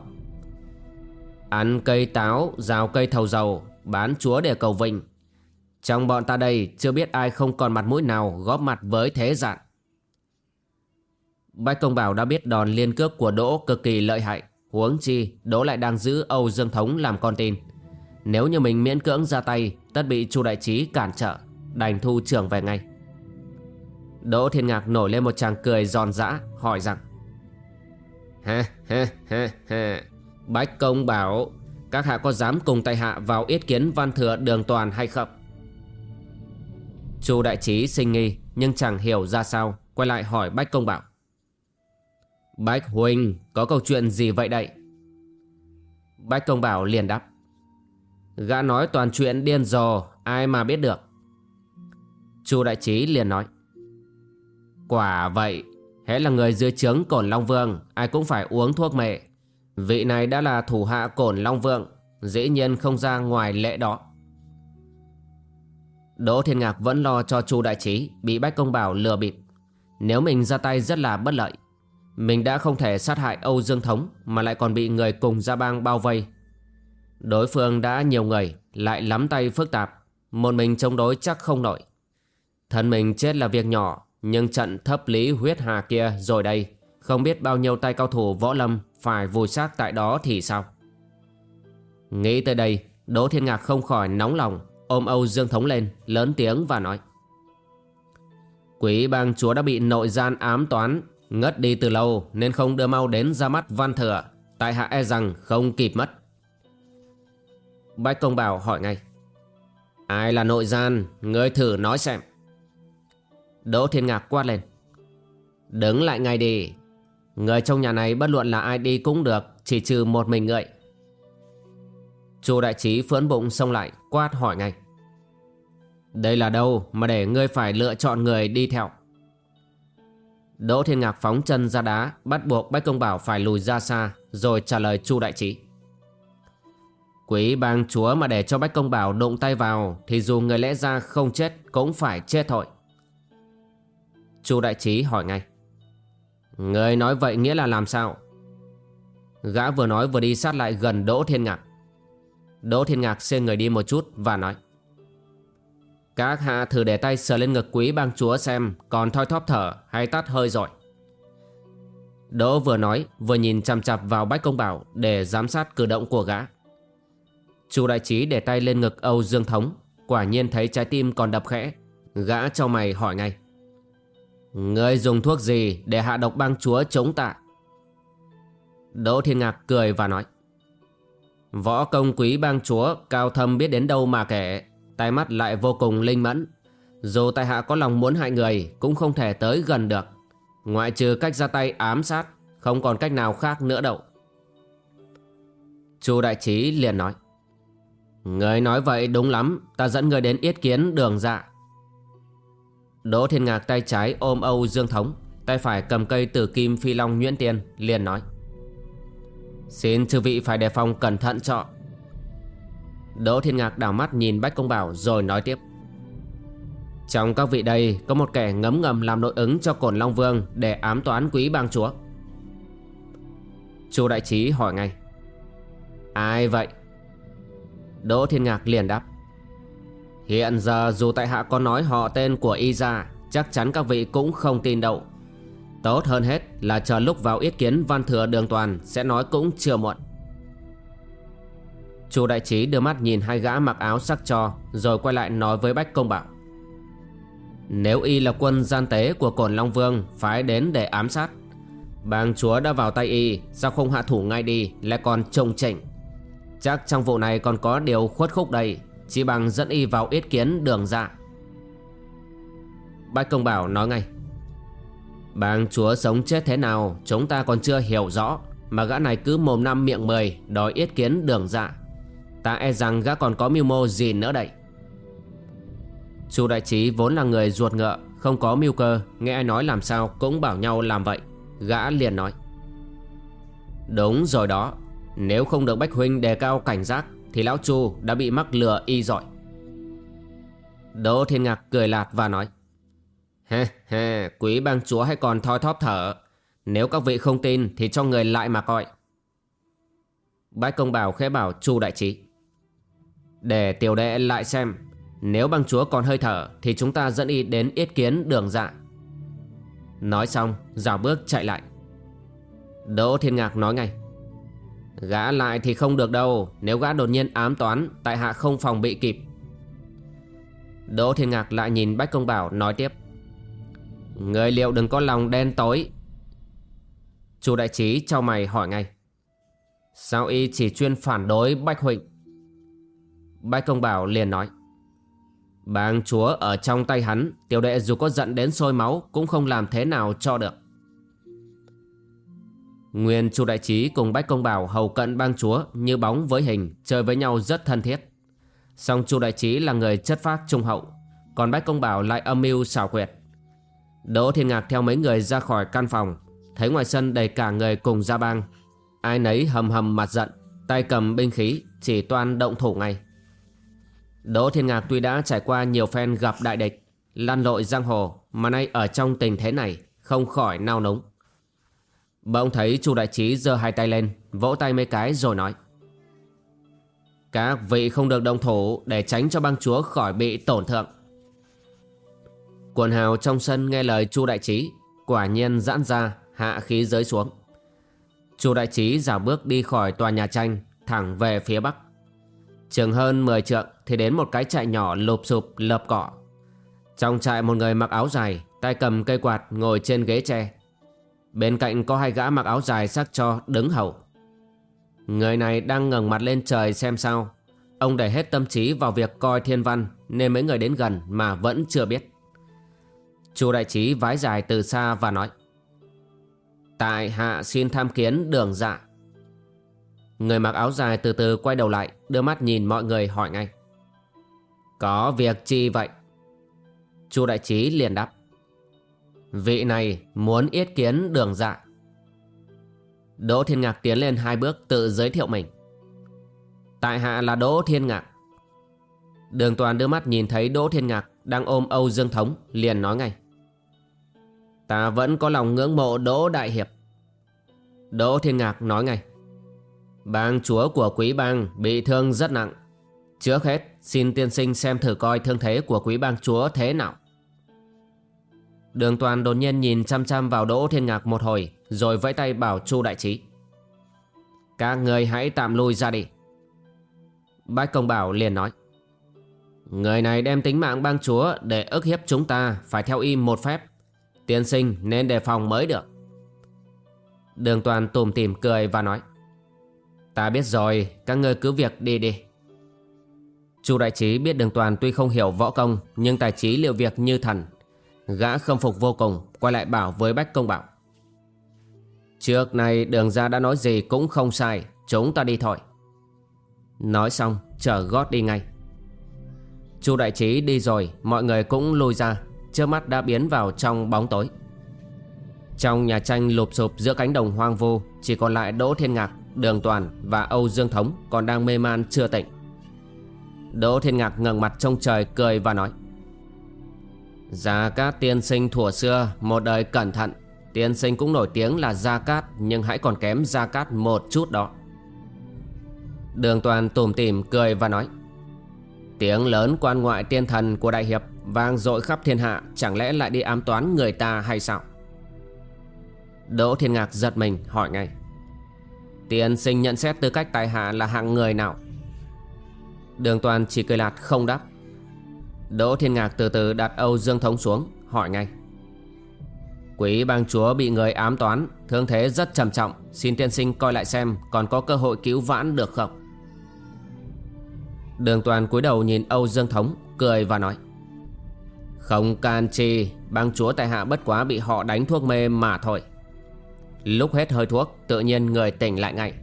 A: Ăn cây táo, rào cây thầu dầu Bán chúa để cầu vinh Trong bọn ta đây chưa biết ai không còn mặt mũi nào Góp mặt với thế dạn Bách Công Bảo đã biết đòn liên cước của Đỗ cực kỳ lợi hại. Huống chi, Đỗ lại đang giữ Âu Dương Thống làm con tin. Nếu như mình miễn cưỡng ra tay, Tất bị Chu Đại Trí cản trở, Đành thu trưởng về ngay. Đỗ Thiên Ngạc nổi lên một tràng cười giòn giã, Hỏi rằng Ha ha ha ha Bách Công Bảo Các hạ có dám cùng tay hạ vào yết kiến văn thừa đường toàn hay không? Chu Đại Trí sinh nghi, Nhưng chẳng hiểu ra sao, Quay lại hỏi Bách Công Bảo Bách Huynh có câu chuyện gì vậy đây? Bách Công Bảo liền đáp. Gã nói toàn chuyện điên rồ, Ai mà biết được. Chu Đại Trí liền nói. Quả vậy, Hễ là người dưới trướng Cổn Long Vương, Ai cũng phải uống thuốc mệ Vị này đã là thủ hạ Cổn Long Vương, Dĩ nhiên không ra ngoài lệ đó. Đỗ Thiên Ngạc vẫn lo cho Chu Đại Trí, Bị Bách Công Bảo lừa bịp. Nếu mình ra tay rất là bất lợi mình đã không thể sát hại Âu Dương Thống Mà lại còn bị người cùng gia bang bao vây. Đối phương đã nhiều người, Lại lắm tay phức tạp. Một mình chống đối chắc không nổi. Thân mình chết là việc nhỏ, Nhưng trận thấp lý huyết hà kia rồi đây. Không biết bao nhiêu tay cao thủ võ lâm Phải vùi xác tại đó thì sao? Nghĩ tới đây, Đỗ Thiên Ngạc không khỏi nóng lòng, Ôm Âu Dương Thống lên, Lớn tiếng và nói. Quý bang chúa đã bị nội gian ám toán Ngất đi từ lâu nên không đưa mau đến ra mắt văn thừa. Tại hạ e rằng không kịp mất. Bách công bảo hỏi ngay. Ai là nội gian? Ngươi thử nói xem. Đỗ Thiên Ngạc quát lên. Đứng lại ngay đi. Người trong nhà này bất luận là ai đi cũng được, Chỉ trừ một mình ngươi. Chu đại trí phưỡn bụng xông lại, Quát hỏi ngay. Đây là đâu mà để ngươi phải lựa chọn người đi theo? Đỗ Thiên Ngạc phóng chân ra đá, Bắt buộc Bách Công Bảo phải lùi ra xa, Rồi trả lời Chu Đại Trí Quý bang chúa mà để cho Bách Công Bảo đụng tay vào, Thì dù người lẽ ra không chết, Cũng phải chết thôi. Chu Đại Trí hỏi ngay. Người nói vậy nghĩa là làm sao? Gã vừa nói vừa đi sát lại gần Đỗ Thiên Ngạc. Đỗ Thiên Ngạc xê người đi một chút và nói. Các hạ thử để tay sờ lên ngực quý bang chúa xem Còn thoi thóp thở hay tắt hơi rồi. Đỗ vừa nói, vừa nhìn chằm chặp vào Bách Công Bảo Để giám sát cử động của gã. Chu đại trí để tay lên ngực Âu Dương Thống, Quả nhiên thấy trái tim còn đập khẽ. Gã cho mày hỏi ngay. Ngươi dùng thuốc gì để hạ độc bang chúa chống tạ? Đỗ Thiên Ngạc cười và nói. Võ công quý bang chúa cao thâm biết đến đâu mà kể. Tai mắt lại vô cùng linh mẫn. Dù tại hạ có lòng muốn hại người, Cũng không thể tới gần được. Ngoại trừ cách ra tay ám sát, Không còn cách nào khác nữa đâu. Chu đại trí liền nói, Người nói vậy đúng lắm, Ta dẫn người đến yết kiến đường dạ. Đỗ Thiên Ngạc tay trái ôm Âu Dương Thống, Tay phải cầm cây tử kim phi long nhuyễn tiên, liền nói, Xin chư vị phải đề phòng cẩn thận cho. Đỗ Thiên Ngạc đảo mắt nhìn Bách Công Bảo rồi nói tiếp. Trong các vị đây, có một kẻ ngấm ngầm làm nội ứng cho Cổn Long Vương để ám toán quý bang chúa. Chu Đại Trí hỏi ngay. Ai vậy? Đỗ Thiên Ngạc liền đáp. Hiện giờ dù tại hạ có nói họ tên của y ra Chắc chắn các vị cũng không tin đâu. Tốt hơn hết là chờ lúc vào yết kiến văn thừa đường toàn Sẽ nói cũng chưa muộn. Chu đại trí đưa mắt nhìn hai gã mặc áo sắc cho, Rồi quay lại nói với Bách Công Bảo. Nếu y là quân gian tế của cổn Long Vương, Phái đến để ám sát. Bang chúa đã vào tay y, Sao không hạ thủ ngay đi, Lại còn trông chỉnh. Chắc trong vụ này còn có điều khuất khúc đây, Chỉ bằng dẫn y vào yết kiến đường dạ. Bách Công Bảo nói ngay. Bang chúa sống chết thế nào, Chúng ta còn chưa hiểu rõ, Mà gã này cứ mồm năm miệng mười Đòi yết kiến đường dạ. Ta e rằng gã còn có mưu mô gì nữa đây Chu đại trí vốn là người ruột ngựa Không có mưu cơ Nghe ai nói làm sao cũng bảo nhau làm vậy Gã liền nói Đúng rồi đó Nếu không được Bách Huynh đề cao cảnh giác Thì Lão Chu đã bị mắc lừa y giỏi Đỗ Thiên Ngạc cười lạt và nói Ha ha, quý bang chúa hay còn thoi thóp thở. Nếu các vị không tin thì cho người lại mà coi. Bách công bảo khẽ bảo chu đại trí. Để tiểu đệ lại xem. Nếu băng chúa còn hơi thở thì chúng ta dẫn y đến yết kiến đường dạ. Nói xong, dào bước chạy lại. Đỗ Thiên Ngạc nói ngay. Gã lại thì không được đâu Nếu gã đột nhiên ám toán Tại hạ không phòng bị kịp Đỗ Thiên Ngạc lại nhìn Bách Công Bảo nói tiếp Người liệu đừng có lòng đen tối Chu đại trí cho mày hỏi ngay Sao y chỉ chuyên phản đối Bách Huỳnh Bách Công Bảo liền nói Bang chúa ở trong tay hắn Tiểu đệ dù có giận đến sôi máu Cũng không làm thế nào cho được Nguyên Chu Đại Trí cùng Bách Công Bảo hầu cận bang chúa như bóng với hình, chơi với nhau rất thân thiết. Song Chu Đại Trí là người chất phác trung hậu, còn Bách Công Bảo lại âm mưu xảo quyệt. Đỗ Thiên Ngạc theo mấy người ra khỏi căn phòng Thấy ngoài sân đầy cả người cùng ra bang Ai nấy hầm hầm mặt giận Tay cầm binh khí Chỉ toan động thủ ngay Đỗ Thiên Ngạc tuy đã trải qua nhiều phen gặp đại địch, Lăn lội giang hồ, Mà nay ở trong tình thế này Không khỏi nao núng. Bỗng thấy chu đại trí giơ hai tay lên, Vỗ tay mấy cái rồi nói, Các vị không được động thủ Để tránh cho bang chúa khỏi bị tổn thương. Quần hào trong sân nghe lời Chu Đại Trí, Quả nhiên giãn ra, Hạ khí giới xuống. Chu Đại Trí giả bước đi khỏi tòa nhà tranh, Thẳng về phía bắc. Trường hơn 10 trượng thì đến một cái trại nhỏ lụp sụp lợp cỏ Trong trại một người mặc áo dài, Tay cầm cây quạt ngồi trên ghế tre. Bên cạnh có hai gã mặc áo dài sắc cho đứng hầu. Người này đang ngẩng mặt lên trời xem sao. Ông để hết tâm trí vào việc coi thiên văn, Nên mấy người đến gần mà vẫn chưa biết. Chu đại trí vái dài từ xa và nói, Tại hạ xin tham kiến đường dạ. Người mặc áo dài từ từ quay đầu lại, Đưa mắt nhìn mọi người hỏi ngay có việc chi vậy? Chu đại trí liền đáp. Vị này muốn yết kiến đường dạ. Đỗ Thiên Ngạc tiến lên hai bước tự giới thiệu mình. Tại hạ là Đỗ Thiên Ngạc. Đường toàn đưa mắt nhìn thấy Đỗ Thiên Ngạc đang ôm Âu Dương Thống, liền nói ngay. Ta vẫn có lòng ngưỡng mộ Đỗ Đại Hiệp. Đỗ Thiên Ngạc nói ngay. Bang chúa của quý bang bị thương rất nặng. Trước hết, xin tiên sinh xem thử coi thương thế của quý bang chúa thế nào. Đường toàn đột nhiên nhìn chăm chăm vào Đỗ Thiên Ngạc một hồi, Rồi vẫy tay bảo Chu Đại Trí. Các người hãy tạm lui ra đi. Bách Công Bảo liền nói. Người này đem tính mạng bang chúa để ức hiếp chúng ta phải theo y một phép. Tiên sinh nên đề phòng mới được. Đường toàn tùm tìm cười và nói. Ta biết rồi, Các ngươi cứ việc đi đi. Chu đại trí biết đường toàn tuy không hiểu võ công, Nhưng tài trí liệu việc như thần. Gã khâm phục vô cùng, Quay lại bảo với Bách Công Bảo. Trước này đường ra đã nói gì cũng không sai, Chúng ta đi thôi. Nói xong, chở gót đi ngay. Chu đại trí đi rồi, Mọi người cũng lùi ra, Trước mắt đã biến vào trong bóng tối. Trong nhà tranh lụp sụp giữa cánh đồng hoang vu, Chỉ còn lại Đỗ Thiên Ngạc, Đường Toàn và Âu Dương Thống còn đang mê man chưa tỉnh. Đỗ Thiên Ngạc ngẩng mặt trong trời, cười và nói, Gia Cát tiên sinh thủa xưa, một đời cẩn thận. Tiên sinh cũng nổi tiếng là Gia Cát, nhưng hãy còn kém Gia Cát một chút đó. Đường Toàn tủm tỉm cười và nói, Tiếng lớn quan ngoại tiên thần của Đại Hiệp vang dội khắp thiên hạ, chẳng lẽ lại đi ám toán người ta hay sao? Đỗ Thiên Ngạc giật mình, hỏi ngay, Tiên sinh nhận xét tư cách tài hạ là hạng người nào? Đường toàn chỉ cười lạt không đáp. Đỗ Thiên Ngạc từ từ đặt Âu Dương Thống xuống, Hỏi ngay. Quý bang chúa bị người ám toán, Thương thế rất trầm trọng. Xin tiên sinh coi lại xem Còn có cơ hội cứu vãn được không? Đường toàn cúi đầu nhìn Âu Dương Thống, Cười và nói. Không can chi, Bang chúa tại hạ bất quá bị họ đánh thuốc mê mà thôi. Lúc hết hơi thuốc, Tự nhiên người tỉnh lại ngay.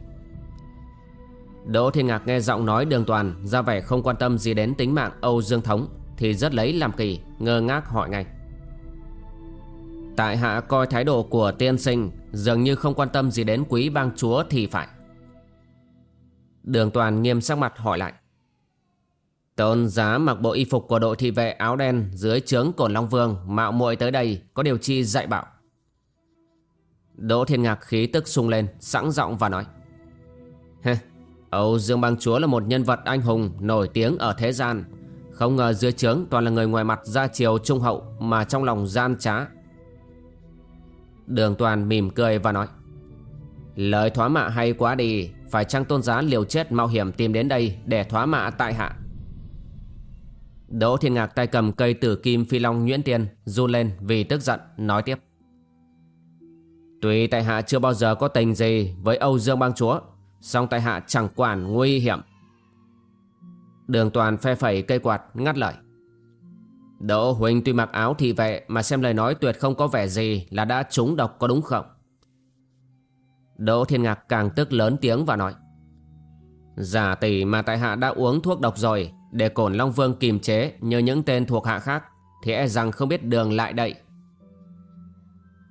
A: Đỗ Thiên Ngạc nghe giọng nói đường toàn Ra vẻ không quan tâm gì đến tính mạng Âu Dương Thống Thì rất lấy làm kỳ Ngơ ngác hỏi ngay. Tại hạ coi thái độ của tiên sinh Dường như không quan tâm gì đến quý bang chúa thì phải. Đường toàn nghiêm sắc mặt hỏi lại. Tôn giá mặc bộ y phục của đội thị vệ áo đen Dưới trướng cổn Long Vương Mạo muội tới đây Có điều chi dạy bảo? Đỗ Thiên Ngạc khí tức sung lên Sẵn giọng và nói. Hê, Âu Dương Bang Chúa là một nhân vật anh hùng Nổi tiếng ở thế gian. Không ngờ dưới trướng toàn là người ngoài mặt ra chiều trung hậu Mà trong lòng gian trá. Đường toàn mỉm cười và nói, Lời thoá mạ hay quá đi, Phải chăng tôn giá liều chết mạo hiểm tìm đến đây Để thoá mạ tại hạ? Đỗ Thiên Ngạc tay cầm cây tử kim phi long nhuyễn tiên, Run lên vì tức giận, nói tiếp, Tuy tại hạ chưa bao giờ có tình gì với Âu Dương bang chúa song tại hạ chẳng quản nguy hiểm. Đường toàn phe phẩy cây quạt ngắt lời. Đỗ Huỳnh tuy mặc áo thị vệ Mà xem lời nói tuyệt không có vẻ gì Là đã trúng độc có đúng không? Đỗ Thiên Ngạc càng tức lớn tiếng và nói, Giả tỷ mà tại hạ đã uống thuốc độc rồi, Để cổn Long Vương kìm chế Như những tên thuộc hạ khác, Thì e rằng không biết đường lại đậy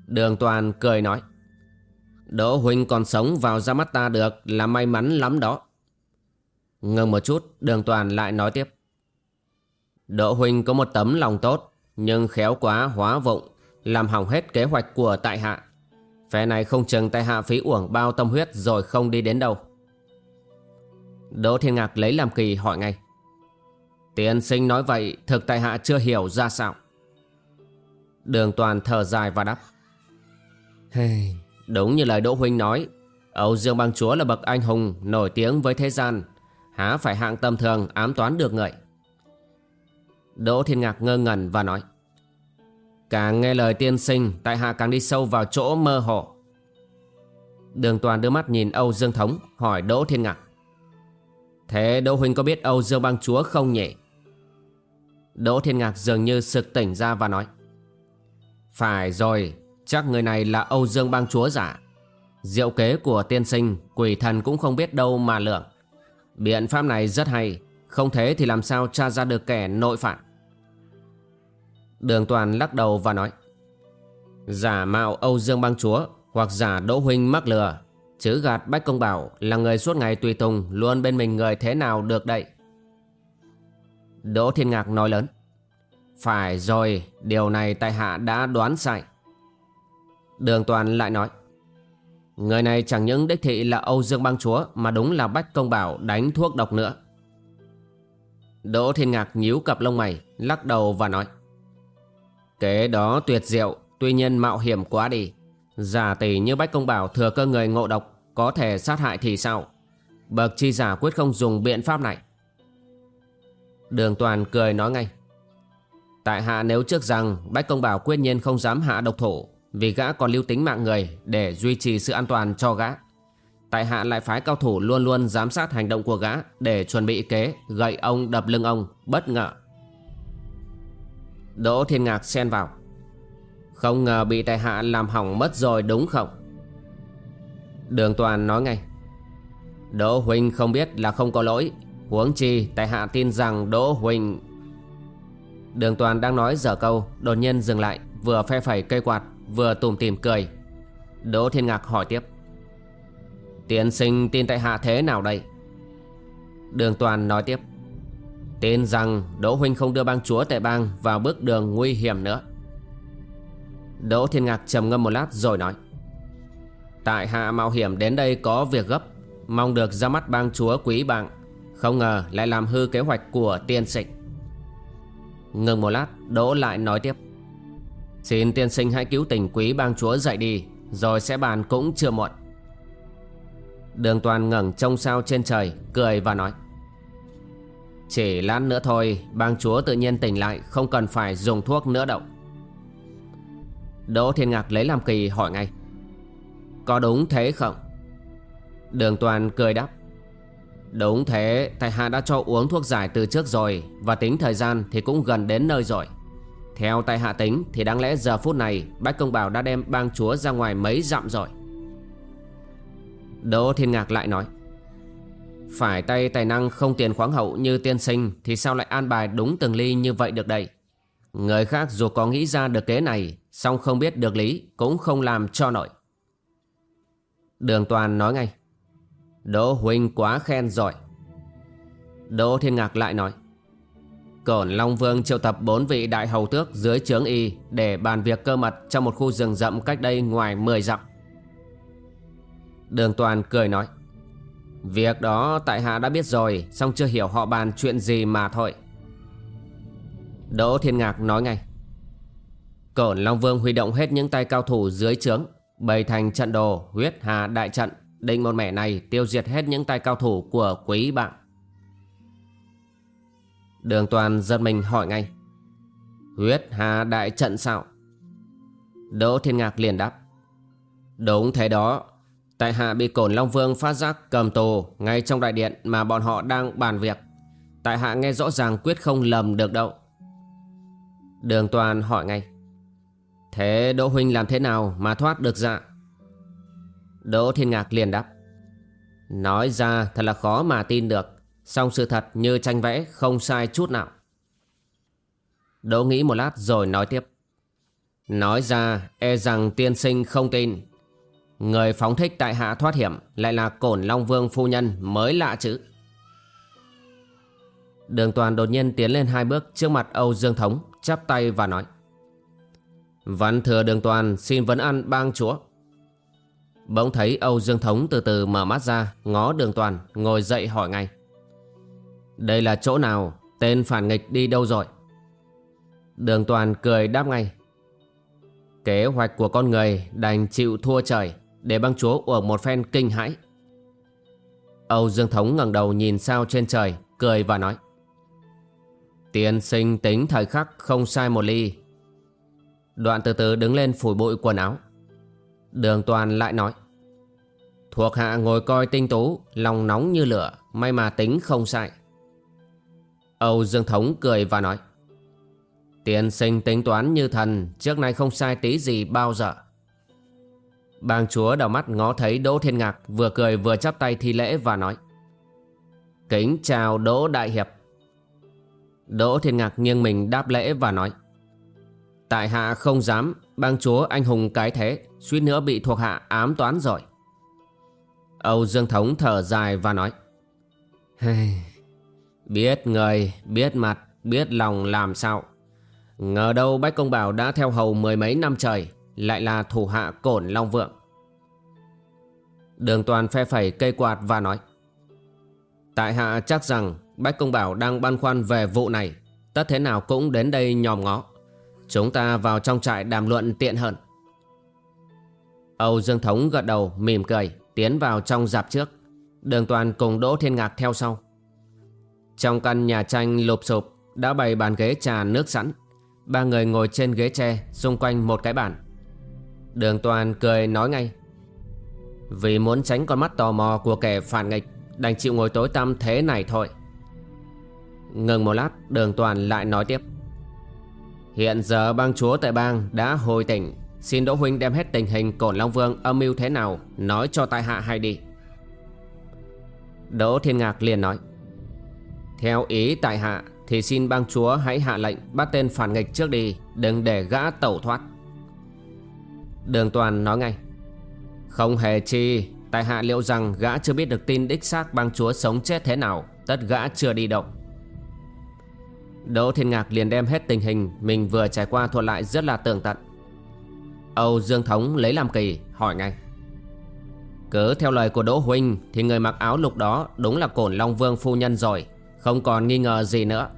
A: Đường toàn cười nói Đỗ huynh còn sống vào ra mắt ta được là may mắn lắm đó. Ngừng một chút đường toàn lại nói tiếp. Đỗ huynh có một tấm lòng tốt Nhưng khéo quá hóa vụng Làm hỏng hết kế hoạch của tại hạ. Phe này không chừng tại hạ phí uổng bao tâm huyết Rồi không đi đến đâu. Đỗ Thiên Ngạc lấy làm kỳ hỏi ngay. Tiên sinh nói vậy Thực tại hạ chưa hiểu ra sao? Đường toàn thở dài và đáp. Hey, đúng như lời Đỗ Huynh nói, Âu Dương Bang Chúa là bậc anh hùng Nổi tiếng với thế gian, Há phải hạng tầm thường ám toán được người Đỗ Thiên Ngạc ngơ ngẩn và nói, Càng nghe lời tiên sinh, Tại hạ càng đi sâu vào chỗ mơ hồ Đường toàn đưa mắt nhìn Âu Dương Thống, Hỏi Đỗ Thiên Ngạc, Thế Đỗ Huynh có biết Âu Dương Bang Chúa không nhỉ? Đỗ Thiên Ngạc dường như sực tỉnh ra và nói, Phải rồi Chắc người này là Âu Dương bang chúa giả. Diệu kế của tiên sinh, Quỷ thần cũng không biết đâu mà lượng Biện pháp này rất hay, Không thế thì làm sao tra ra được kẻ nội phạm? Đường toàn lắc đầu và nói, Giả mạo Âu Dương bang chúa Hoặc giả Đỗ Huynh mắc lừa Chứ gạt Bách Công Bảo Là người suốt ngày tùy tùng Luôn bên mình người thế nào được đây. Đỗ Thiên Ngạc nói lớn, Phải rồi, Điều này tại hạ đã đoán sai. Đường toàn lại nói, Người này chẳng những đích thị là Âu Dương bang chúa Mà đúng là Bách Công Bảo đánh thuốc độc nữa. Đỗ Thiên Ngạc nhíu cặp lông mày, Lắc đầu và nói, Kế đó tuyệt diệu, Tuy nhiên mạo hiểm quá đi. Giả tỷ như Bách Công Bảo thừa cơ người ngộ độc, Có thể sát hại thì sao? Bậc chi giả quyết không dùng biện pháp này. Đường toàn cười nói ngay, Tại hạ nếu trước rằng Bách Công Bảo quyết nhiên không dám hạ độc thủ vì gã còn lưu tính mạng người Để duy trì sự an toàn cho gã. Tại hạ lại phái cao thủ luôn luôn giám sát hành động của gã Để chuẩn bị kế Gậy ông đập lưng ông, Bất ngờ. Đỗ Thiên Ngạc xen vào. Không ngờ bị tại hạ làm hỏng mất rồi đúng không? Đường Toàn nói ngay. Đỗ Huynh không biết là không có lỗi. Huống chi tại hạ tin rằng Đỗ Huynh Đường Toàn đang nói dở câu, Đột nhiên dừng lại, Vừa phe phẩy cây quạt. Vừa tùm tìm cười. Đỗ Thiên Ngạc hỏi tiếp. Tiên sinh tin tại hạ thế nào đây? Đường Toàn nói tiếp. Tin rằng Đỗ Huynh không đưa bang chúa tại bang Vào bước đường nguy hiểm nữa. Đỗ Thiên Ngạc trầm ngâm một lát rồi nói. Tại hạ mạo hiểm đến đây có việc gấp, Mong được ra mắt bang chúa quý bạn Không ngờ lại làm hư kế hoạch của tiên sinh. Ngừng một lát, Đỗ lại nói tiếp. Xin tiên sinh hãy cứu tình quý bang chúa dậy đi, Rồi sẽ bàn cũng chưa muộn. Đường toàn ngẩng trông sao trên trời, Cười và nói. Chỉ lát nữa thôi, Bang chúa tự nhiên tỉnh lại, Không cần phải dùng thuốc nữa đâu. Đỗ Thiên Ngạc lấy làm kỳ hỏi ngay. Có đúng thế không? Đường toàn cười đáp. Đúng thế tài Hạ đã cho uống thuốc giải từ trước rồi, Và tính thời gian thì cũng gần đến nơi rồi. Theo tại Hạ tính, Thì đáng lẽ giờ phút này, Bách Công Bảo đã đem bang chúa ra ngoài mấy dặm rồi. Đỗ Thiên Ngạc lại nói, Phải tay tài năng không tiền khoáng hậu như tiên sinh Thì sao lại an bài đúng từng ly như vậy được đây? Người khác dù có nghĩ ra được kế này, song không biết được lý, Cũng không làm cho nổi. Đường Toàn nói ngay, Đỗ Huynh quá khen rồi. Đỗ Thiên Ngạc lại nói Cổn Long Vương triệu tập bốn vị đại hầu tước dưới trướng y Để bàn việc cơ mật trong một khu rừng rậm cách đây ngoài 10 dặm. Đường Toàn cười nói, Việc đó tại hạ đã biết rồi Xong chưa hiểu họ bàn chuyện gì mà thôi. Đỗ Thiên Ngạc nói ngay, Cổn Long Vương huy động hết những tay cao thủ dưới trướng, Bày thành trận đồ, huyết hà đại trận, Định một mẻ này tiêu diệt hết những tay cao thủ của quý bạn. Đường toàn giật mình hỏi ngay. Huyết hà đại trận sao? Đỗ Thiên Ngạc liền đáp. Đúng thế đó. Tại hạ bị cổn Long Vương phát giác cầm tù Ngay trong đại điện mà bọn họ đang bàn việc. Tại hạ nghe rõ ràng quyết không lầm được đâu. Đường toàn hỏi ngay. Thế Đỗ Huynh làm thế nào mà thoát được dạ? Đỗ Thiên Ngạc liền đáp. Nói ra thật là khó mà tin được song sự thật như tranh vẽ không sai chút nào. Đỗ nghĩ một lát rồi nói tiếp. Nói ra e rằng tiên sinh không tin. Người phóng thích tại hạ thoát hiểm Lại là cổn Long Vương phu nhân mới lạ chứ. Đường toàn đột nhiên tiến lên hai bước Trước mặt Âu Dương Thống, Chắp tay và nói. Văn thừa đường toàn, xin vấn ăn bang chúa. Bỗng thấy Âu Dương Thống từ từ mở mắt ra, Ngó đường toàn, ngồi dậy hỏi ngay. Đây là chỗ nào? Tên phản nghịch đi đâu rồi? Đường toàn cười đáp ngay. Kế hoạch của con người đành chịu thua trời Để băng chúa uổng một phen kinh hãi. Âu Dương Thống ngẩng đầu nhìn sao trên trời, Cười và nói. Tiên sinh tính thời khắc không sai một ly. Đoạn từ từ đứng lên phủi bụi quần áo. Đường toàn lại nói. Thuộc hạ ngồi coi tinh tú, Lòng nóng như lửa, May mà tính không sai. Âu Dương Thống cười và nói, Tiên sinh tính toán như thần, Trước nay không sai tí gì bao giờ. Bang chúa đầu mắt ngó thấy Đỗ Thiên Ngạc Vừa cười vừa chắp tay thi lễ và nói, Kính chào Đỗ Đại Hiệp. Đỗ Thiên Ngạc nghiêng mình đáp lễ và nói, Tại hạ không dám Bang chúa anh hùng cái thế, Suýt nữa bị thuộc hạ ám toán rồi. Âu Dương Thống thở dài và nói Biết người, biết mặt, biết lòng làm sao. Ngờ đâu Bách Công Bảo đã theo hầu mười mấy năm trời Lại là thủ hạ cổn Long Vượng. Đường toàn phe phẩy cây quạt và nói Tại hạ chắc rằng Bách Công Bảo đang băn khoăn về vụ này Tất thế nào cũng đến đây nhòm ngó. Chúng ta vào trong trại đàm luận tiện hơn. Âu Dương Thống gật đầu mỉm cười Tiến vào trong dạp trước. Đường toàn cùng Đỗ Thiên Ngạc theo sau. Trong căn nhà tranh lụp sụp Đã bày bàn ghế trà nước sẵn. Ba người ngồi trên ghế tre Xung quanh một cái bàn. Đường toàn cười nói ngay. Vì muốn tránh con mắt tò mò của kẻ phản nghịch, Đành chịu ngồi tối tăm thế này thôi. Ngừng một lát, đường toàn lại nói tiếp. Hiện giờ bang chúa tại bang đã hồi tỉnh. Xin Đỗ Huynh đem hết tình hình Cổn Long Vương âm mưu thế nào, Nói cho tai hạ hay đi. Đỗ Thiên Ngạc liền nói. Theo ý tại hạ, Thì xin bang chúa hãy hạ lệnh Bắt tên phản nghịch trước đi, Đừng để gã tẩu thoát. Đường Toàn nói ngay, Không hề chi, Tại hạ liệu rằng gã chưa biết được tin đích xác bang chúa sống chết thế nào, Tất gã chưa đi động. Đỗ Thiên Ngạc liền đem hết tình hình Mình vừa trải qua thuật lại rất là tường tận. Âu Dương Thống lấy làm kỳ, hỏi ngay, Cứ theo lời của Đỗ Huynh Thì người mặc áo lục đó Đúng là cổn Long Vương phu nhân rồi. Không còn nghi ngờ gì nữa.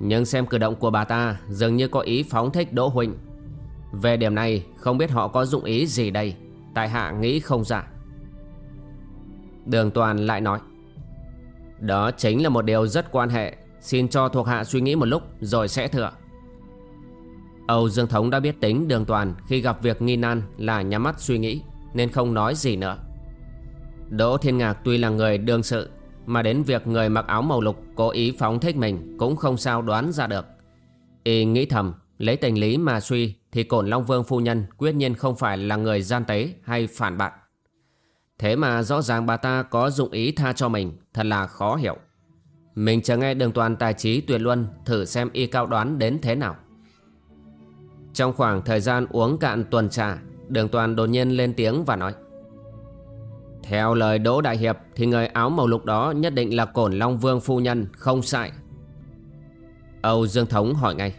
A: Nhưng xem cử động của bà ta, Dường như có ý phóng thích Đỗ Huỳnh. Về điểm này, không biết họ có dụng ý gì đây? Tại hạ nghĩ không ra. Đường Toàn lại nói, Đó chính là một điều rất quan hệ. Xin cho thuộc hạ suy nghĩ một lúc, Rồi sẽ thừa. Âu Dương Thống đã biết tính đường toàn Khi gặp việc nghi nan là nhắm mắt suy nghĩ, Nên không nói gì nữa. Đỗ Thiên Ngạc tuy là người đương sự mà đến việc người mặc áo màu lục Cố ý phóng thích mình Cũng không sao đoán ra được. Y nghĩ thầm, Lấy tình lý mà suy Thì Cổn Long Vương phu nhân Quyết nhiên không phải là người gian tế hay phản bạn Thế mà rõ ràng bà ta có dụng ý tha cho mình, Thật là khó hiểu. Mình chờ nghe đường toàn tài trí tuyệt luân Thử xem y cao đoán đến thế nào. Trong khoảng thời gian uống cạn tuần trà, Đường toàn đột nhiên lên tiếng và nói theo lời Đỗ Đại Hiệp, Thì người áo màu lục đó nhất định là Cổn Long Vương Phu Nhân, Không sai. Âu Dương Thống hỏi ngay,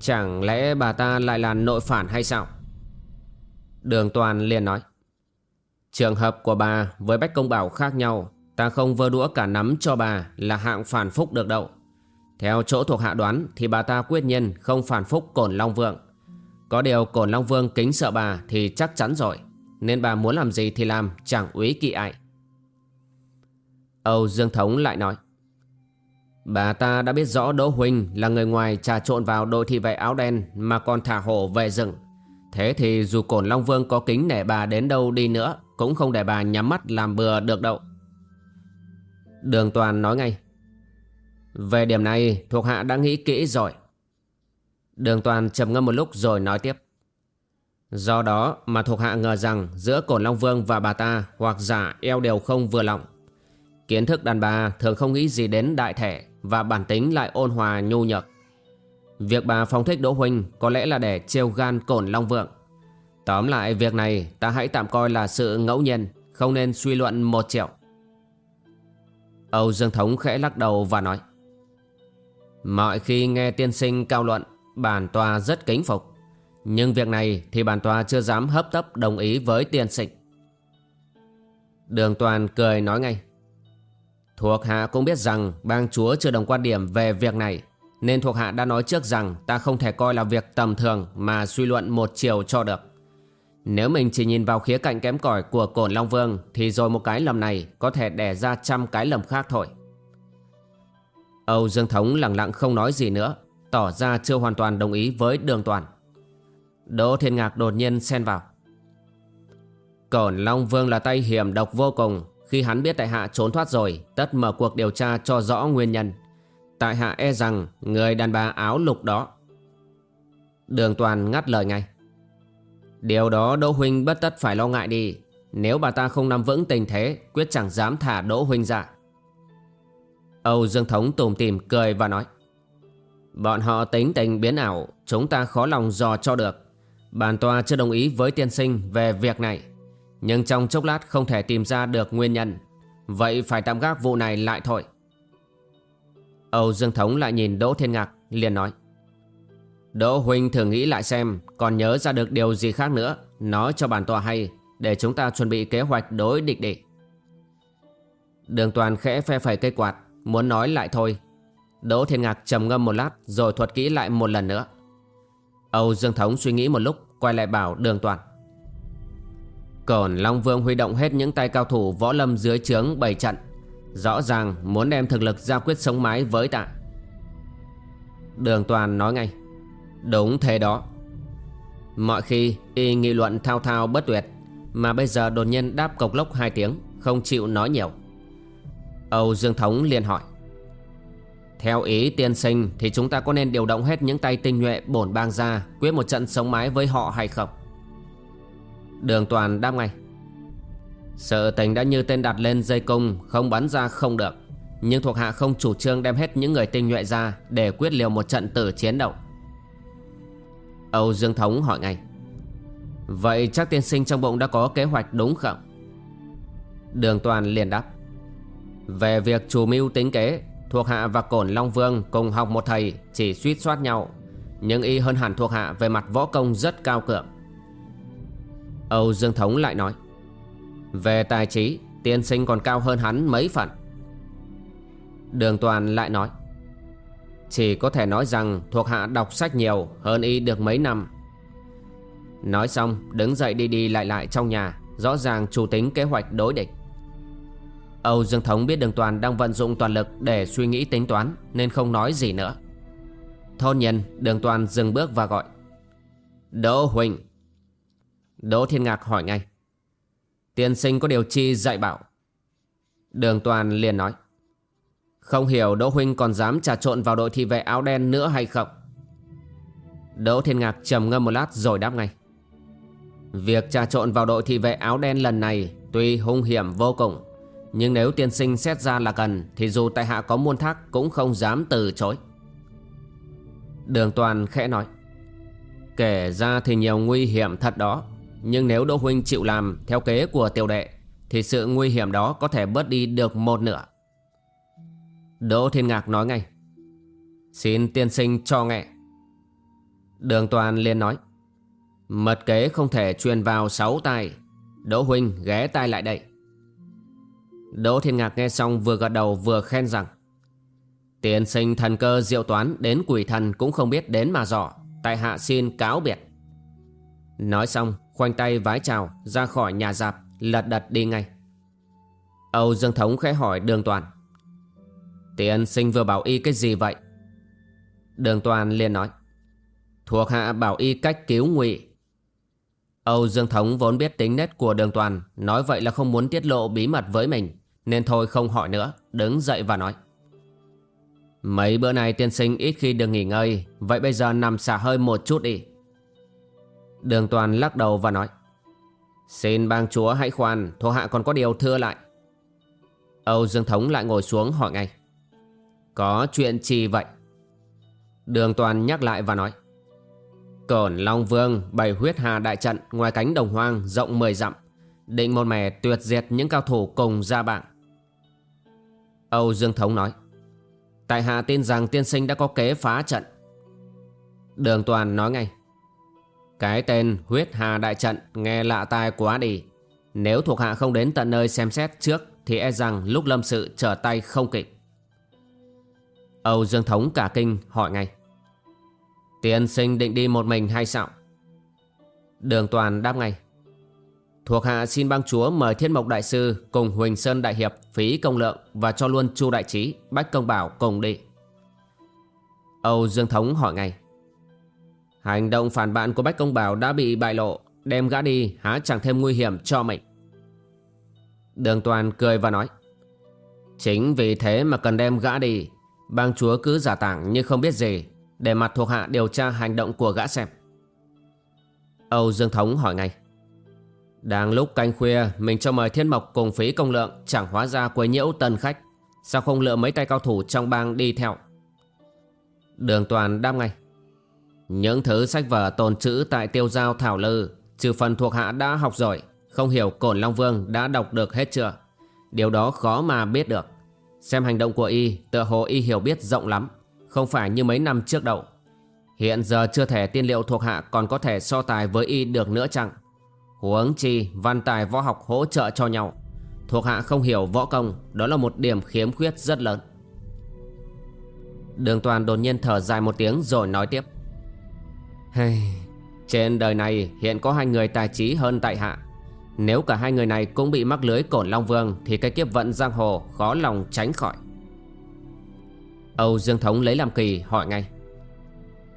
A: Chẳng lẽ bà ta lại là nội phản hay sao? Đường toàn liền nói, Trường hợp của bà với Bách Công Bảo khác nhau, Ta không vơ đũa cả nắm cho bà là hạng phản phúc được đâu. Theo chỗ thuộc hạ đoán, thì bà ta quyết nhiên không phản phúc Cổn Long Vương. Có điều Cổn Long Vương kính sợ bà thì chắc chắn rồi. Nên bà muốn làm gì thì làm, chẳng úy kỵ ai. Âu Dương Thống lại nói, Bà ta đã biết rõ Đỗ Huynh là người ngoài trà trộn vào đội thị vệ áo đen mà còn thả hổ về rừng. Thế thì dù Cổn Long Vương có kính nể bà đến đâu đi nữa, cũng không để bà nhắm mắt làm bừa được đâu. Đường toàn nói ngay, Về điểm này thuộc hạ đã nghĩ kỹ rồi. Đường toàn trầm ngâm một lúc rồi nói tiếp Do đó mà thuộc hạ ngờ rằng giữa Cổn Long Vương và bà ta hoặc giả eo đều không vừa lòng. Kiến thức đàn bà thường không nghĩ gì đến đại thể và bản tính lại ôn hòa nhu nhược. Việc bà phong thích Đỗ Huynh có lẽ là để trêu gan Cổn Long Vương. Tóm lại việc này, ta hãy tạm coi là sự ngẫu nhiên, Không nên suy luận một triệu Âu Dương Thống khẽ lắc đầu và nói, Mọi khi nghe tiên sinh cao luận, Bản tòa rất kính phục nhưng việc này thì bản tòa chưa dám hấp tấp đồng ý với tiền sịch. Đường toàn cười nói ngay Thuộc hạ cũng biết rằng bang chúa chưa đồng quan điểm về việc này Nên thuộc hạ đã nói trước rằng ta không thể coi là việc tầm thường mà suy luận một chiều cho được nếu mình chỉ nhìn vào khía cạnh kém cỏi của cổn Long Vương thì rồi một cái lầm này có thể đẻ ra trăm cái lầm khác thôi. Âu Dương Thống lặng lặng không nói gì nữa, tỏ ra chưa hoàn toàn đồng ý với đường toàn. Đỗ Thiên Ngạc đột nhiên xen vào. Cổn Long Vương là tay hiểm độc vô cùng, khi hắn biết tại hạ trốn thoát rồi, tất mở cuộc điều tra cho rõ nguyên nhân. Tại hạ e rằng người đàn bà áo lục đó. Đường toàn ngắt lời ngay. Điều đó Đỗ Huynh bất tất phải lo ngại đi Nếu bà ta không nắm vững tình thế Quyết chẳng dám thả Đỗ Huynh ra Âu Dương Thống tùm tìm cười và nói Bọn họ tính tình biến ảo Chúng ta khó lòng dò cho được Bản tòa chưa đồng ý với tiên sinh về việc này. Nhưng trong chốc lát không thể tìm ra được nguyên nhân. Vậy phải tạm gác vụ này lại thôi. Âu Dương Thống lại nhìn Đỗ Thiên Ngạc, liền nói. Đỗ Huynh thử nghĩ lại xem, Còn nhớ ra được điều gì khác nữa, Nói cho bản tòa hay, Để chúng ta chuẩn bị kế hoạch đối địch đi. Đường toàn khẽ phe phẩy cây quạt, Muốn nói lại thôi. Đỗ Thiên Ngạc trầm ngâm một lát, Rồi thuật kỹ lại một lần nữa. Âu Dương Thống suy nghĩ một lúc, Quay lại bảo đường toàn. Còn Long Vương huy động hết những tay cao thủ võ lâm dưới trướng bảy trận, Rõ ràng muốn đem thực lực ra quyết sống mái với tạ. Đường toàn nói ngay, Đúng thế đó. Mọi khi y nghị luận thao thao bất tuyệt, Mà bây giờ đột nhiên đáp cộc lốc hai tiếng, Không chịu nói nhiều. Âu Dương Thống liền hỏi theo ý tiên sinh, Thì chúng ta có nên điều động hết những tay tinh nhuệ bổn bang ra, Quyết một trận sống mái với họ hay không? Đường toàn đáp ngay. Sự tình đã như tên đặt lên dây cung, Không bắn ra không được. Nhưng thuộc hạ không chủ trương đem hết những người tinh nhuệ ra Để quyết liều một trận tử chiến đấu Âu Dương Thống hỏi ngay. Vậy chắc tiên sinh trong bụng đã có kế hoạch đúng không? Đường toàn liền đáp. Về việc chủ mưu tính kế Thuộc hạ và cổn Long Vương cùng học một thầy Chỉ suýt soát nhau, Nhưng y hơn hẳn thuộc hạ về mặt võ công rất cao cường. Âu Dương Thống lại nói, Về tài trí, Tiên sinh còn cao hơn hắn mấy phần. Đường toàn lại nói, Chỉ có thể nói rằng Thuộc hạ đọc sách nhiều Hơn y được mấy năm. Nói xong, đứng dậy đi đi lại lại trong nhà, Rõ ràng chủ tính kế hoạch đối địch. Âu Dương Thống biết đường toàn đang vận dụng toàn lực Để suy nghĩ tính toán, Nên không nói gì nữa. Thôn nhân, đường toàn dừng bước và gọi. Đỗ Huỳnh. Đỗ Thiên Ngạc hỏi ngay. Tiên sinh có điều chi dạy bảo? Đường toàn liền nói. Không hiểu Đỗ Huynh còn dám trà trộn vào đội thị vệ áo đen nữa hay không? Đỗ Thiên Ngạc trầm ngâm một lát rồi đáp ngay. Việc trà trộn vào đội thị vệ áo đen lần này Tuy hung hiểm vô cùng nhưng nếu tiên sinh xét ra là cần, Thì dù tại hạ có muôn thác Cũng không dám từ chối. Đường toàn khẽ nói, Kể ra thì nhiều nguy hiểm thật đó, nhưng nếu Đỗ Huynh chịu làm theo kế của tiểu đệ, Thì sự nguy hiểm đó có thể bớt đi được một nửa. Đỗ Thiên Ngạc nói ngay, Xin tiên sinh cho nghe. Đường Toàn liền nói, Mật kế không thể truyền vào sáu tai, Đỗ Huynh ghé tai lại đây. Đỗ Thiên Ngạc nghe xong vừa gật đầu vừa khen rằng, Tiên sinh thần cơ diệu toán đến quỷ thần cũng không biết đến mà dò, Tại hạ xin cáo biệt. Nói xong, khoanh tay vái chào, ra khỏi nhà dạp lật đật đi ngay. Âu dương thống khẽ hỏi đường toàn tiền sinh vừa bảo y cái gì vậy? Đường toàn liền nói, thuộc hạ bảo y cách cứu ngụy. Âu dương thống vốn biết tính nết của đường toàn, nói vậy là không muốn tiết lộ bí mật với mình nên thôi không hỏi nữa, đứng dậy và nói. Mấy bữa nay tiên sinh ít khi được nghỉ ngơi, vậy bây giờ nằm xả hơi một chút đi. Đường toàn lắc đầu và nói. Xin bang chúa hãy khoan Thổ hạ còn có điều thưa lại. Âu Dương Thống lại ngồi xuống hỏi ngay. Có chuyện gì vậy? Đường toàn nhắc lại và nói. Cổn Long Vương, bày huyết hà đại trận, Ngoài cánh đồng hoang, rộng 10 dặm. Định một mẻ tuyệt diệt những cao thủ cùng ra bảng. Âu Dương Thống nói Tại hạ tin rằng tiên sinh đã có kế phá trận Đường toàn nói ngay cái tên huyết hà đại trận nghe lạ tai quá đi. Nếu thuộc hạ không đến tận nơi xem xét trước thì e rằng lúc lâm sự trở tay không kịp. Âu Dương Thống cả kinh hỏi ngay. Tiên sinh định đi một mình hay sao? Đường Toàn đáp ngay. Thuộc hạ xin bang chúa mời Thiên Mộc Đại Sư cùng Huỳnh Sơn Đại Hiệp phí công lượng và cho luôn Chu Đại Trí, Bách Công Bảo cùng đi. Âu Dương Thống hỏi ngay. Hành động phản bạn của Bách Công Bảo đã bị bại lộ Đem gã đi há chẳng thêm nguy hiểm cho mình Đường toàn cười và nói Chính vì thế mà cần đem gã đi Bang chúa cứ giả tảng như không biết gì Để mặt thuộc hạ điều tra hành động của gã xem Âu Dương Thống hỏi ngay đang lúc canh khuya, Mình cho mời Thiên Mộc cùng phí công lượng Chẳng hóa ra quấy nhiễu tân khách. Sao không lựa mấy tay cao thủ trong bang đi theo? Đường toàn đáp ngay. Những thứ sách vở tồn trữ tại tiêu giao thảo lư, Trừ phần thuộc hạ đã học rồi, Không hiểu Cổn Long Vương đã đọc được hết chưa? Điều đó khó mà biết được. Xem hành động của y, Tựa hồ y hiểu biết rộng lắm, Không phải như mấy năm trước đâu. Hiện giờ chưa thể tiên liệu thuộc hạ Còn có thể so tài với y được nữa chăng? Huống chi văn tài võ học hỗ trợ cho nhau. Thuộc hạ không hiểu võ công Đó là một điểm khiếm khuyết rất lớn. Đường toàn đột nhiên thở dài một tiếng rồi nói tiếp. Hey, Trên đời này hiện có hai người tài trí hơn tại hạ. Nếu cả hai người này cũng bị mắc lưới cổn Long Vương Thì cái kiếp vận giang hồ khó lòng tránh khỏi. Âu Dương Thống lấy làm kỳ hỏi ngay.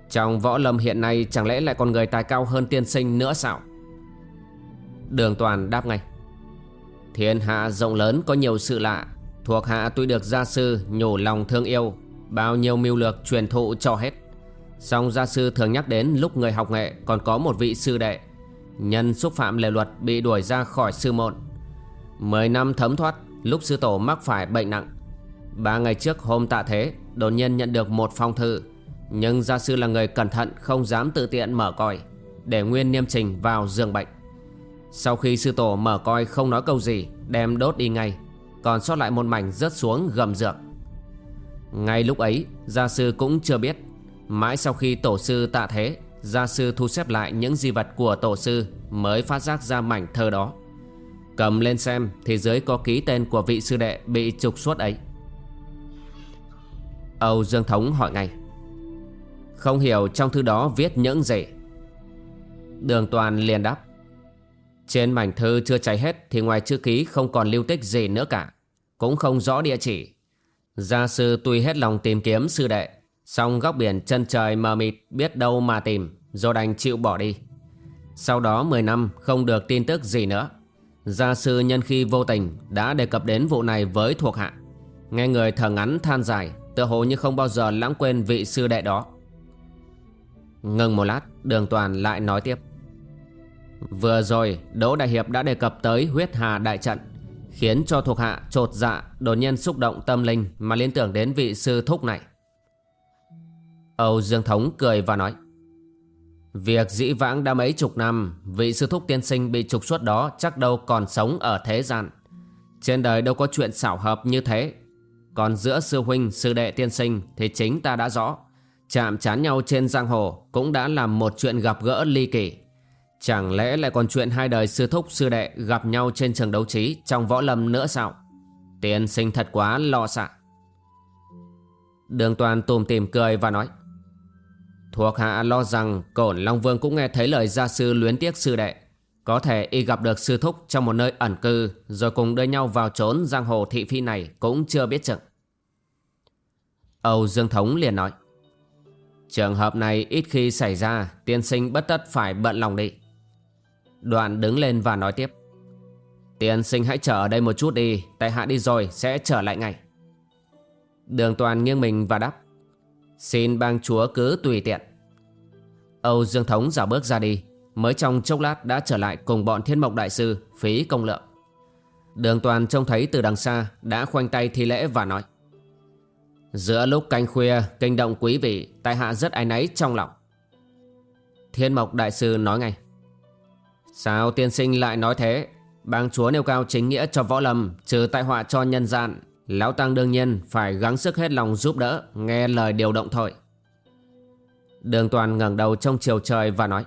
A: Trong võ lâm hiện nay chẳng lẽ lại còn người tài cao hơn tiên sinh nữa sao? Đường toàn đáp ngay. Thiên hạ rộng lớn có nhiều sự lạ. Thuộc hạ tuy được gia sư nhủ lòng thương yêu Bao nhiêu mưu lược truyền thụ cho hết. Song gia sư thường nhắc đến lúc người học nghệ còn có một vị sư đệ. Nhân xúc phạm lề luật bị đuổi ra khỏi sư môn. Mười năm thấm thoát lúc sư tổ mắc phải bệnh nặng. Ba ngày trước hôm tạ thế đột nhiên nhận được một phong thư. Nhưng gia sư là người cẩn thận không dám tự tiện mở còi, Để nguyên niêm trình vào giường bệnh. Sau khi sư tổ mở coi không nói câu gì, Đem đốt đi ngay, Còn sót lại một mảnh rớt xuống gầm dược. Ngay lúc ấy, gia sư cũng chưa biết. Mãi sau khi tổ sư tạ thế, Gia sư thu xếp lại những di vật của tổ sư Mới phát giác ra mảnh thơ đó. Cầm lên xem Thì dưới có ký tên của vị sư đệ Bị trục xuất ấy. Âu Dương Thống hỏi ngay. Không hiểu trong thư đó viết những gì? Đường toàn liền đáp. Trên mảnh thư chưa cháy hết Thì ngoài chữ ký không còn lưu tích gì nữa cả. Cũng không rõ địa chỉ. Gia sư tuy hết lòng tìm kiếm sư đệ Xong góc biển chân trời mờ mịt biết đâu mà tìm, Rồi đành chịu bỏ đi. Sau đó 10 năm, không được tin tức gì nữa. Gia sư nhân khi vô tình đã đề cập đến vụ này với thuộc hạ. Nghe người thở ngắn than dài, Tựa hồ như không bao giờ lãng quên vị sư đệ đó. Ngừng một lát, đường toàn lại nói tiếp. Vừa rồi, Đỗ Đại Hiệp đã đề cập tới huyết hà đại trận, Khiến cho thuộc hạ trột dạ Đột nhiên xúc động tâm linh Mà liên tưởng đến vị sư thúc này. Âu Dương Thống cười và nói, Việc dĩ vãng đã mấy chục năm, Vị sư thúc tiên sinh bị trục xuất đó Chắc đâu còn sống ở thế gian. Trên đời đâu có chuyện xảo hợp như thế. Còn giữa sư huynh, sư đệ tiên sinh Thì chính ta đã rõ. Chạm chán nhau trên giang hồ Cũng đã làm một chuyện gặp gỡ ly kỳ. Chẳng lẽ lại còn chuyện hai đời sư thúc sư đệ gặp nhau trên trường đấu trí trong võ lâm nữa sao? Tiên sinh thật quá lo sợ. Đường toàn tùm tìm cười và nói, Thuộc hạ lo rằng Cổn Long Vương cũng nghe thấy lời gia sư luyến tiếc sư đệ Có thể y gặp được sư thúc trong một nơi ẩn cư, Rồi cùng đưa nhau vào trốn giang hồ thị phi này cũng chưa biết chừng Âu Dương Thống liền nói, Trường hợp này ít khi xảy ra, Tiên sinh bất tất phải bận lòng đi Đoạn đứng lên và nói tiếp. Tiên sinh hãy chờ ở đây một chút đi, Tại hạ đi rồi sẽ trở lại ngay. Đường toàn nghiêng mình và đáp. Xin bang chúa cứ tùy tiện. Âu Dương Thống dạo bước ra đi, Mới trong chốc lát đã trở lại cùng bọn thiên mộc đại sư, Phí công lượng. Đường toàn trông thấy từ đằng xa Đã khoanh tay thi lễ và nói. Giữa lúc canh khuya, Kinh động quý vị, Tại hạ rất ái náy trong lòng. Thiên mộc đại sư nói ngay. Sao tiên sinh lại nói thế? Bang chúa nêu cao chính nghĩa cho võ lâm, Trừ tai họa cho nhân gian. Lão Tăng đương nhiên phải gắng sức hết lòng giúp đỡ, Nghe lời điều động thôi. Đường toàn ngẩng đầu trong chiều trời và nói,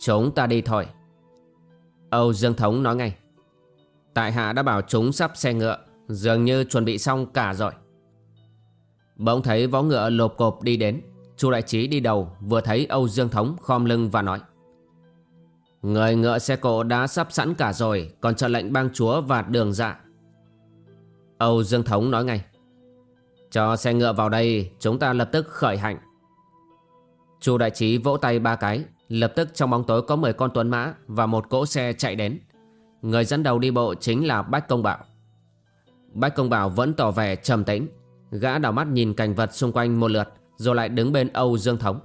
A: Chúng ta đi thôi. Âu Dương Thống nói ngay, Tại hạ đã bảo chúng sắp xe ngựa, Dường như chuẩn bị xong cả rồi. Bỗng thấy võ ngựa lộp cộp đi đến, Chu đại trí đi đầu, Vừa thấy Âu Dương Thống khom lưng và nói Người ngựa xe cộ đã sắp sẵn cả rồi, Còn chờ lệnh bang chúa và đường dạ. Âu Dương Thống nói ngay, Cho xe ngựa vào đây, Chúng ta lập tức khởi hành. Chu đại trí vỗ tay ba cái, Lập tức trong bóng tối có 10 con tuấn mã Và một cỗ xe chạy đến. Người dẫn đầu đi bộ chính là Bách Công Bảo. Bách Công Bảo vẫn tỏ vẻ trầm tĩnh, Gã đảo mắt nhìn cảnh vật xung quanh một lượt, Rồi lại đứng bên Âu Dương Thống.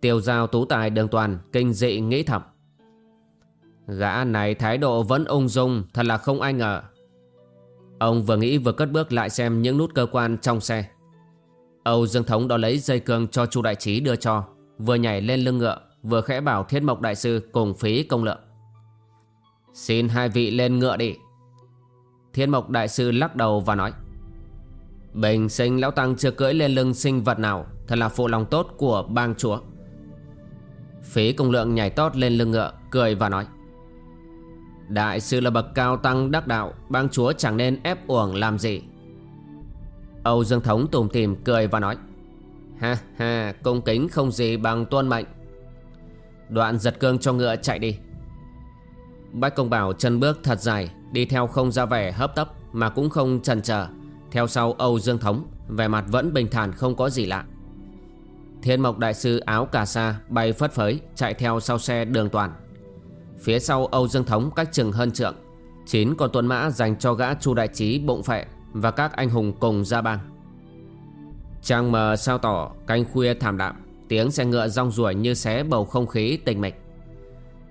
A: Tiêu giao tú tài đường toàn Kinh dị nghĩ thầm Gã này thái độ vẫn ung dung, Thật là không ai ngờ. Ông vừa nghĩ vừa cất bước lại xem những nút cơ quan trong xe. Âu Dương Thống đó lấy dây cương cho Chu Đại Trí đưa cho, Vừa nhảy lên lưng ngựa, Vừa khẽ bảo Thiết Mộc Đại Sư cùng phí công lượng. Xin hai vị lên ngựa đi. Thiên Mộc Đại Sư lắc đầu và nói, Bình sinh Lão Tăng chưa cưỡi lên lưng sinh vật nào, Thật là phụ lòng tốt của bang chúa. Phí công lượng nhảy tót lên lưng ngựa, cười và nói Đại sư là bậc cao tăng đắc đạo, Bang chúa chẳng nên ép uổng làm gì. Âu Dương Thống tùm tìm cười và nói, Ha ha, cung kính không gì bằng tuân mệnh. Đoạn giật cương cho ngựa chạy đi. Bách công bảo chân bước thật dài, Đi theo không ra vẻ hấp tấp Mà cũng không chần chờ Theo sau Âu Dương Thống, Vẻ mặt vẫn bình thản, không có gì lạ. Thiên mộc đại sư áo cà sa Bay phất phới, chạy theo sau xe đường toàn. Phía sau Âu Dương Thống cách chừng hơn trượng. Chín con tuấn mã dành cho gã Chu Đại Trí bụng phệ Và các anh hùng cùng ra bang. Trăng mờ sao tỏ, Canh khuya thảm đạm, Tiếng xe ngựa rong ruổi như xé bầu không khí tình mịch.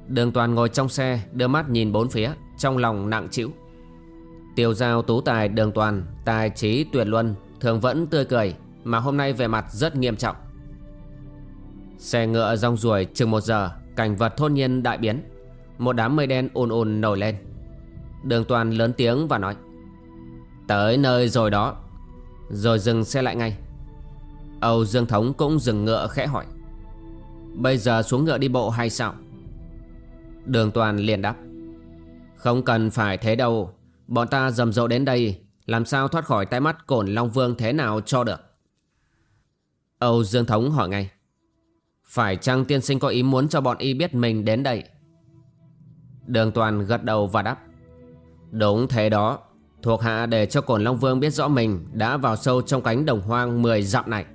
A: Đường toàn ngồi trong xe, Đưa mắt nhìn bốn phía, Trong lòng nặng chịu Tiêu giao tú tài đường toàn, Tài trí tuyệt luân, Thường vẫn tươi cười, Mà hôm nay về mặt rất nghiêm trọng. Xe ngựa rong ruổi chừng một giờ, Cảnh vật thôn nhiên đại biến. Một đám mây đen ồn ồn nổi lên. Đường toàn lớn tiếng và nói, Tới nơi rồi đó, Rồi dừng xe lại ngay. Âu Dương Thống cũng dừng ngựa khẽ hỏi, Bây giờ xuống ngựa đi bộ hay sao? Đường toàn liền đáp, Không cần phải thế đâu, Bọn ta rầm rộ đến đây, Làm sao thoát khỏi tay mắt cổn Long Vương thế nào cho được? Âu Dương Thống hỏi ngay, Phải chăng tiên sinh có ý muốn cho bọn y biết mình đến đây? Đường toàn gật đầu và đáp. Đúng thế đó. Thuộc hạ để cho cổn Long Vương biết rõ mình Đã vào sâu trong cánh đồng hoang 10 dặm này.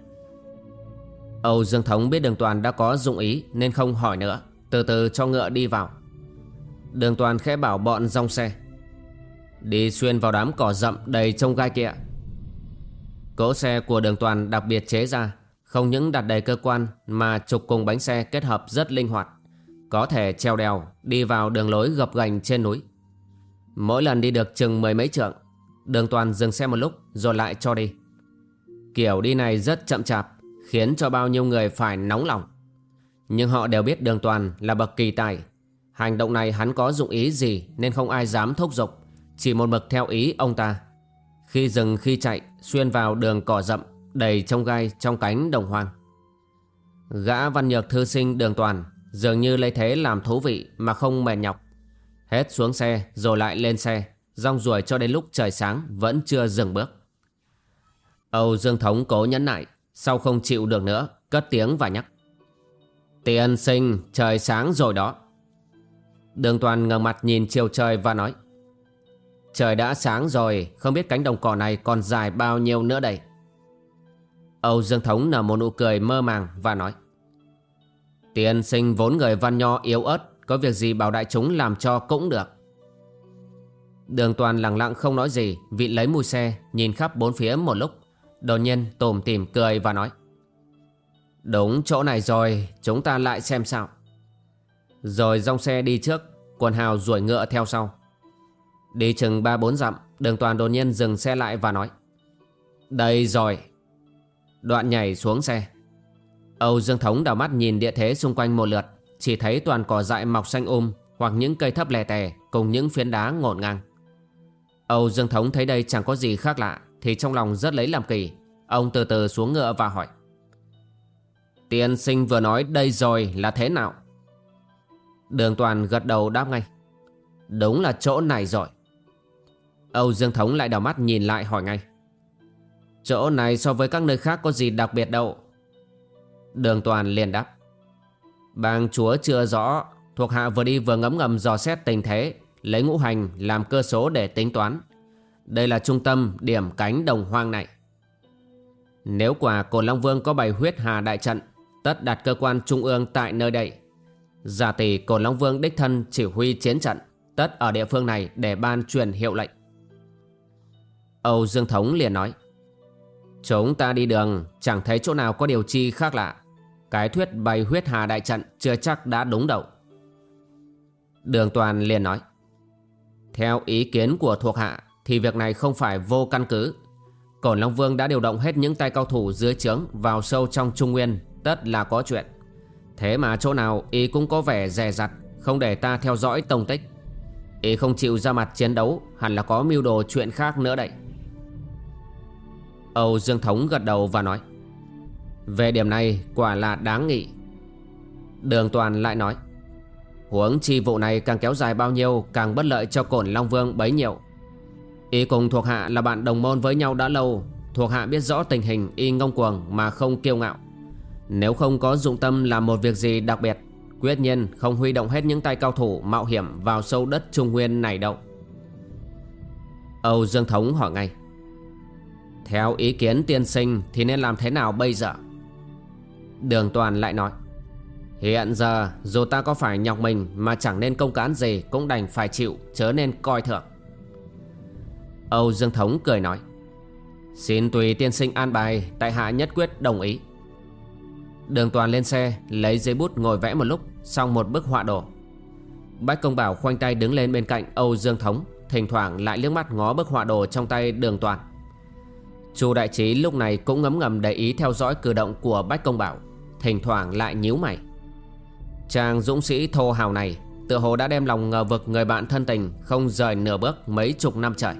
A: Âu Dương Thống biết đường toàn đã có dụng ý Nên không hỏi nữa. Từ từ cho ngựa đi vào. Đường toàn khẽ bảo bọn dòng xe. Đi xuyên vào đám cỏ rậm đầy trông gai kia. Cỗ xe của đường toàn đặc biệt chế ra, Không những đặt đầy cơ quan Mà trục cùng bánh xe kết hợp rất linh hoạt. Có thể treo đèo Đi vào đường lối gập gành trên núi. Mỗi lần đi được chừng mười mấy trượng, Đường toàn dừng xe một lúc Rồi lại cho đi. Kiểu đi này rất chậm chạp, Khiến cho bao nhiêu người phải nóng lòng. Nhưng họ đều biết đường toàn là bậc kỳ tài. Hành động này hắn có dụng ý gì Nên không ai dám thúc giục, Chỉ một mực theo ý ông ta. Khi dừng, khi chạy, Xuyên vào đường cỏ rậm, Đầy trông gai, trong cánh đồng hoang. Gã văn nhược thư sinh đường toàn Dường như lấy thế làm thú vị Mà không mệt nhọc. Hết xuống xe rồi lại lên xe. Rong ruổi cho đến lúc trời sáng Vẫn chưa dừng bước. Âu Dương Thống cố nhẫn nại, Sau không chịu được nữa, Cất tiếng và nhắc. Tiên sinh, trời sáng rồi đó. Đường toàn ngẩng mặt nhìn chiều trời và nói, Trời đã sáng rồi, Không biết cánh đồng cỏ này còn dài bao nhiêu nữa đây? Âu Dương Thống nở một nụ cười mơ màng và nói Tiên sinh vốn người văn nho yếu ớt, Có việc gì bảo đại chúng làm cho cũng được. Đường toàn lặng lặng không nói gì Vị lấy mùi xe, Nhìn khắp bốn phía một lúc. Đột nhiên tùm tìm cười và nói, Đúng chỗ này rồi, Chúng ta lại xem sao. Rồi dòng xe đi trước, Quần hào ruổi ngựa theo sau. Đi chừng ba bốn dặm, Đường toàn đột nhiên dừng xe lại và nói, Đây rồi. Đoạn nhảy xuống xe. Âu Dương Thống đảo mắt nhìn địa thế xung quanh một lượt, Chỉ thấy toàn cỏ dại mọc xanh um Hoặc những cây thấp lè tè Cùng những phiến đá ngổn ngang. Âu Dương Thống thấy đây chẳng có gì khác lạ, Thì trong lòng rất lấy làm kỳ. Ông từ từ xuống ngựa và hỏi. Tiên sinh vừa nói đây rồi là thế nào? Đường toàn gật đầu đáp ngay. Đúng là chỗ này rồi. Âu Dương Thống lại đảo mắt nhìn lại hỏi ngay. Chỗ này so với các nơi khác có gì đặc biệt đâu? Đường toàn liền đáp. Bang chúa chưa rõ, Thuộc hạ vừa đi vừa ngấm ngầm dò xét tình thế, Lấy ngũ hành làm cơ số để tính toán. Đây là trung tâm điểm cánh đồng hoang này. Nếu quả cồn Long Vương có bày huyết hà đại trận, Tất đặt cơ quan trung ương tại nơi đây. Giả tỷ cồn Long Vương đích thân chỉ huy chiến trận, Tất ở địa phương này để ban truyền hiệu lệnh. Âu Dương Thống liền nói. Chúng ta đi đường, chẳng thấy chỗ nào có điều chi khác lạ. Cái thuyết bày huyết hà đại trận chưa chắc đã đúng đậu Đường Toàn liền nói, Theo ý kiến của thuộc hạ Thì việc này không phải vô căn cứ. Cổn Long Vương đã điều động hết những tay cao thủ dưới trướng Vào sâu trong Trung Nguyên, Tất là có chuyện. Thế mà chỗ nào ý cũng có vẻ dè dặt, Không để ta theo dõi tông tích. Ý không chịu ra mặt chiến đấu, Hẳn là có mưu đồ chuyện khác nữa đấy. Âu Dương Thống gật đầu và nói, Về điểm này quả là đáng nghị Đường Toàn lại nói, Huống chi vụ này càng kéo dài bao nhiêu, Càng bất lợi cho cổn Long Vương bấy nhiêu. Y cùng thuộc hạ là bạn đồng môn với nhau đã lâu, Thuộc hạ biết rõ tình hình y ngông cuồng mà không kiêu ngạo. Nếu không có dụng tâm làm một việc gì đặc biệt, Quyết nhiên không huy động hết những tay cao thủ mạo hiểm vào sâu đất Trung Nguyên này đâu. Âu Dương Thống hỏi ngay theo ý kiến tiên sinh thì nên làm thế nào bây giờ Đường Toàn lại nói, Hiện giờ, dù ta có phải nhọc mình mà chẳng nên công cán gì cũng đành phải chịu, chớ nên coi thường. Âu Dương Thống cười nói, Xin tùy tiên sinh an bài, tại hạ nhất quyết đồng ý. Đường Toàn lên xe, lấy giấy bút ngồi vẽ một lúc xong một bức họa đồ. Bách Công Bảo khoanh tay đứng lên bên cạnh Âu Dương Thống, thỉnh thoảng lại liếc mắt ngó bức họa đồ trong tay Đường Toàn. Chu Đại Trí lúc này cũng ngấm ngầm để ý theo dõi cử động của Bách Công Bảo, thỉnh thoảng lại nhíu mày. Chàng dũng sĩ thô hào này, Tựa hồ đã đem lòng ngờ vực người bạn thân tình Không rời nửa bước mấy chục năm trời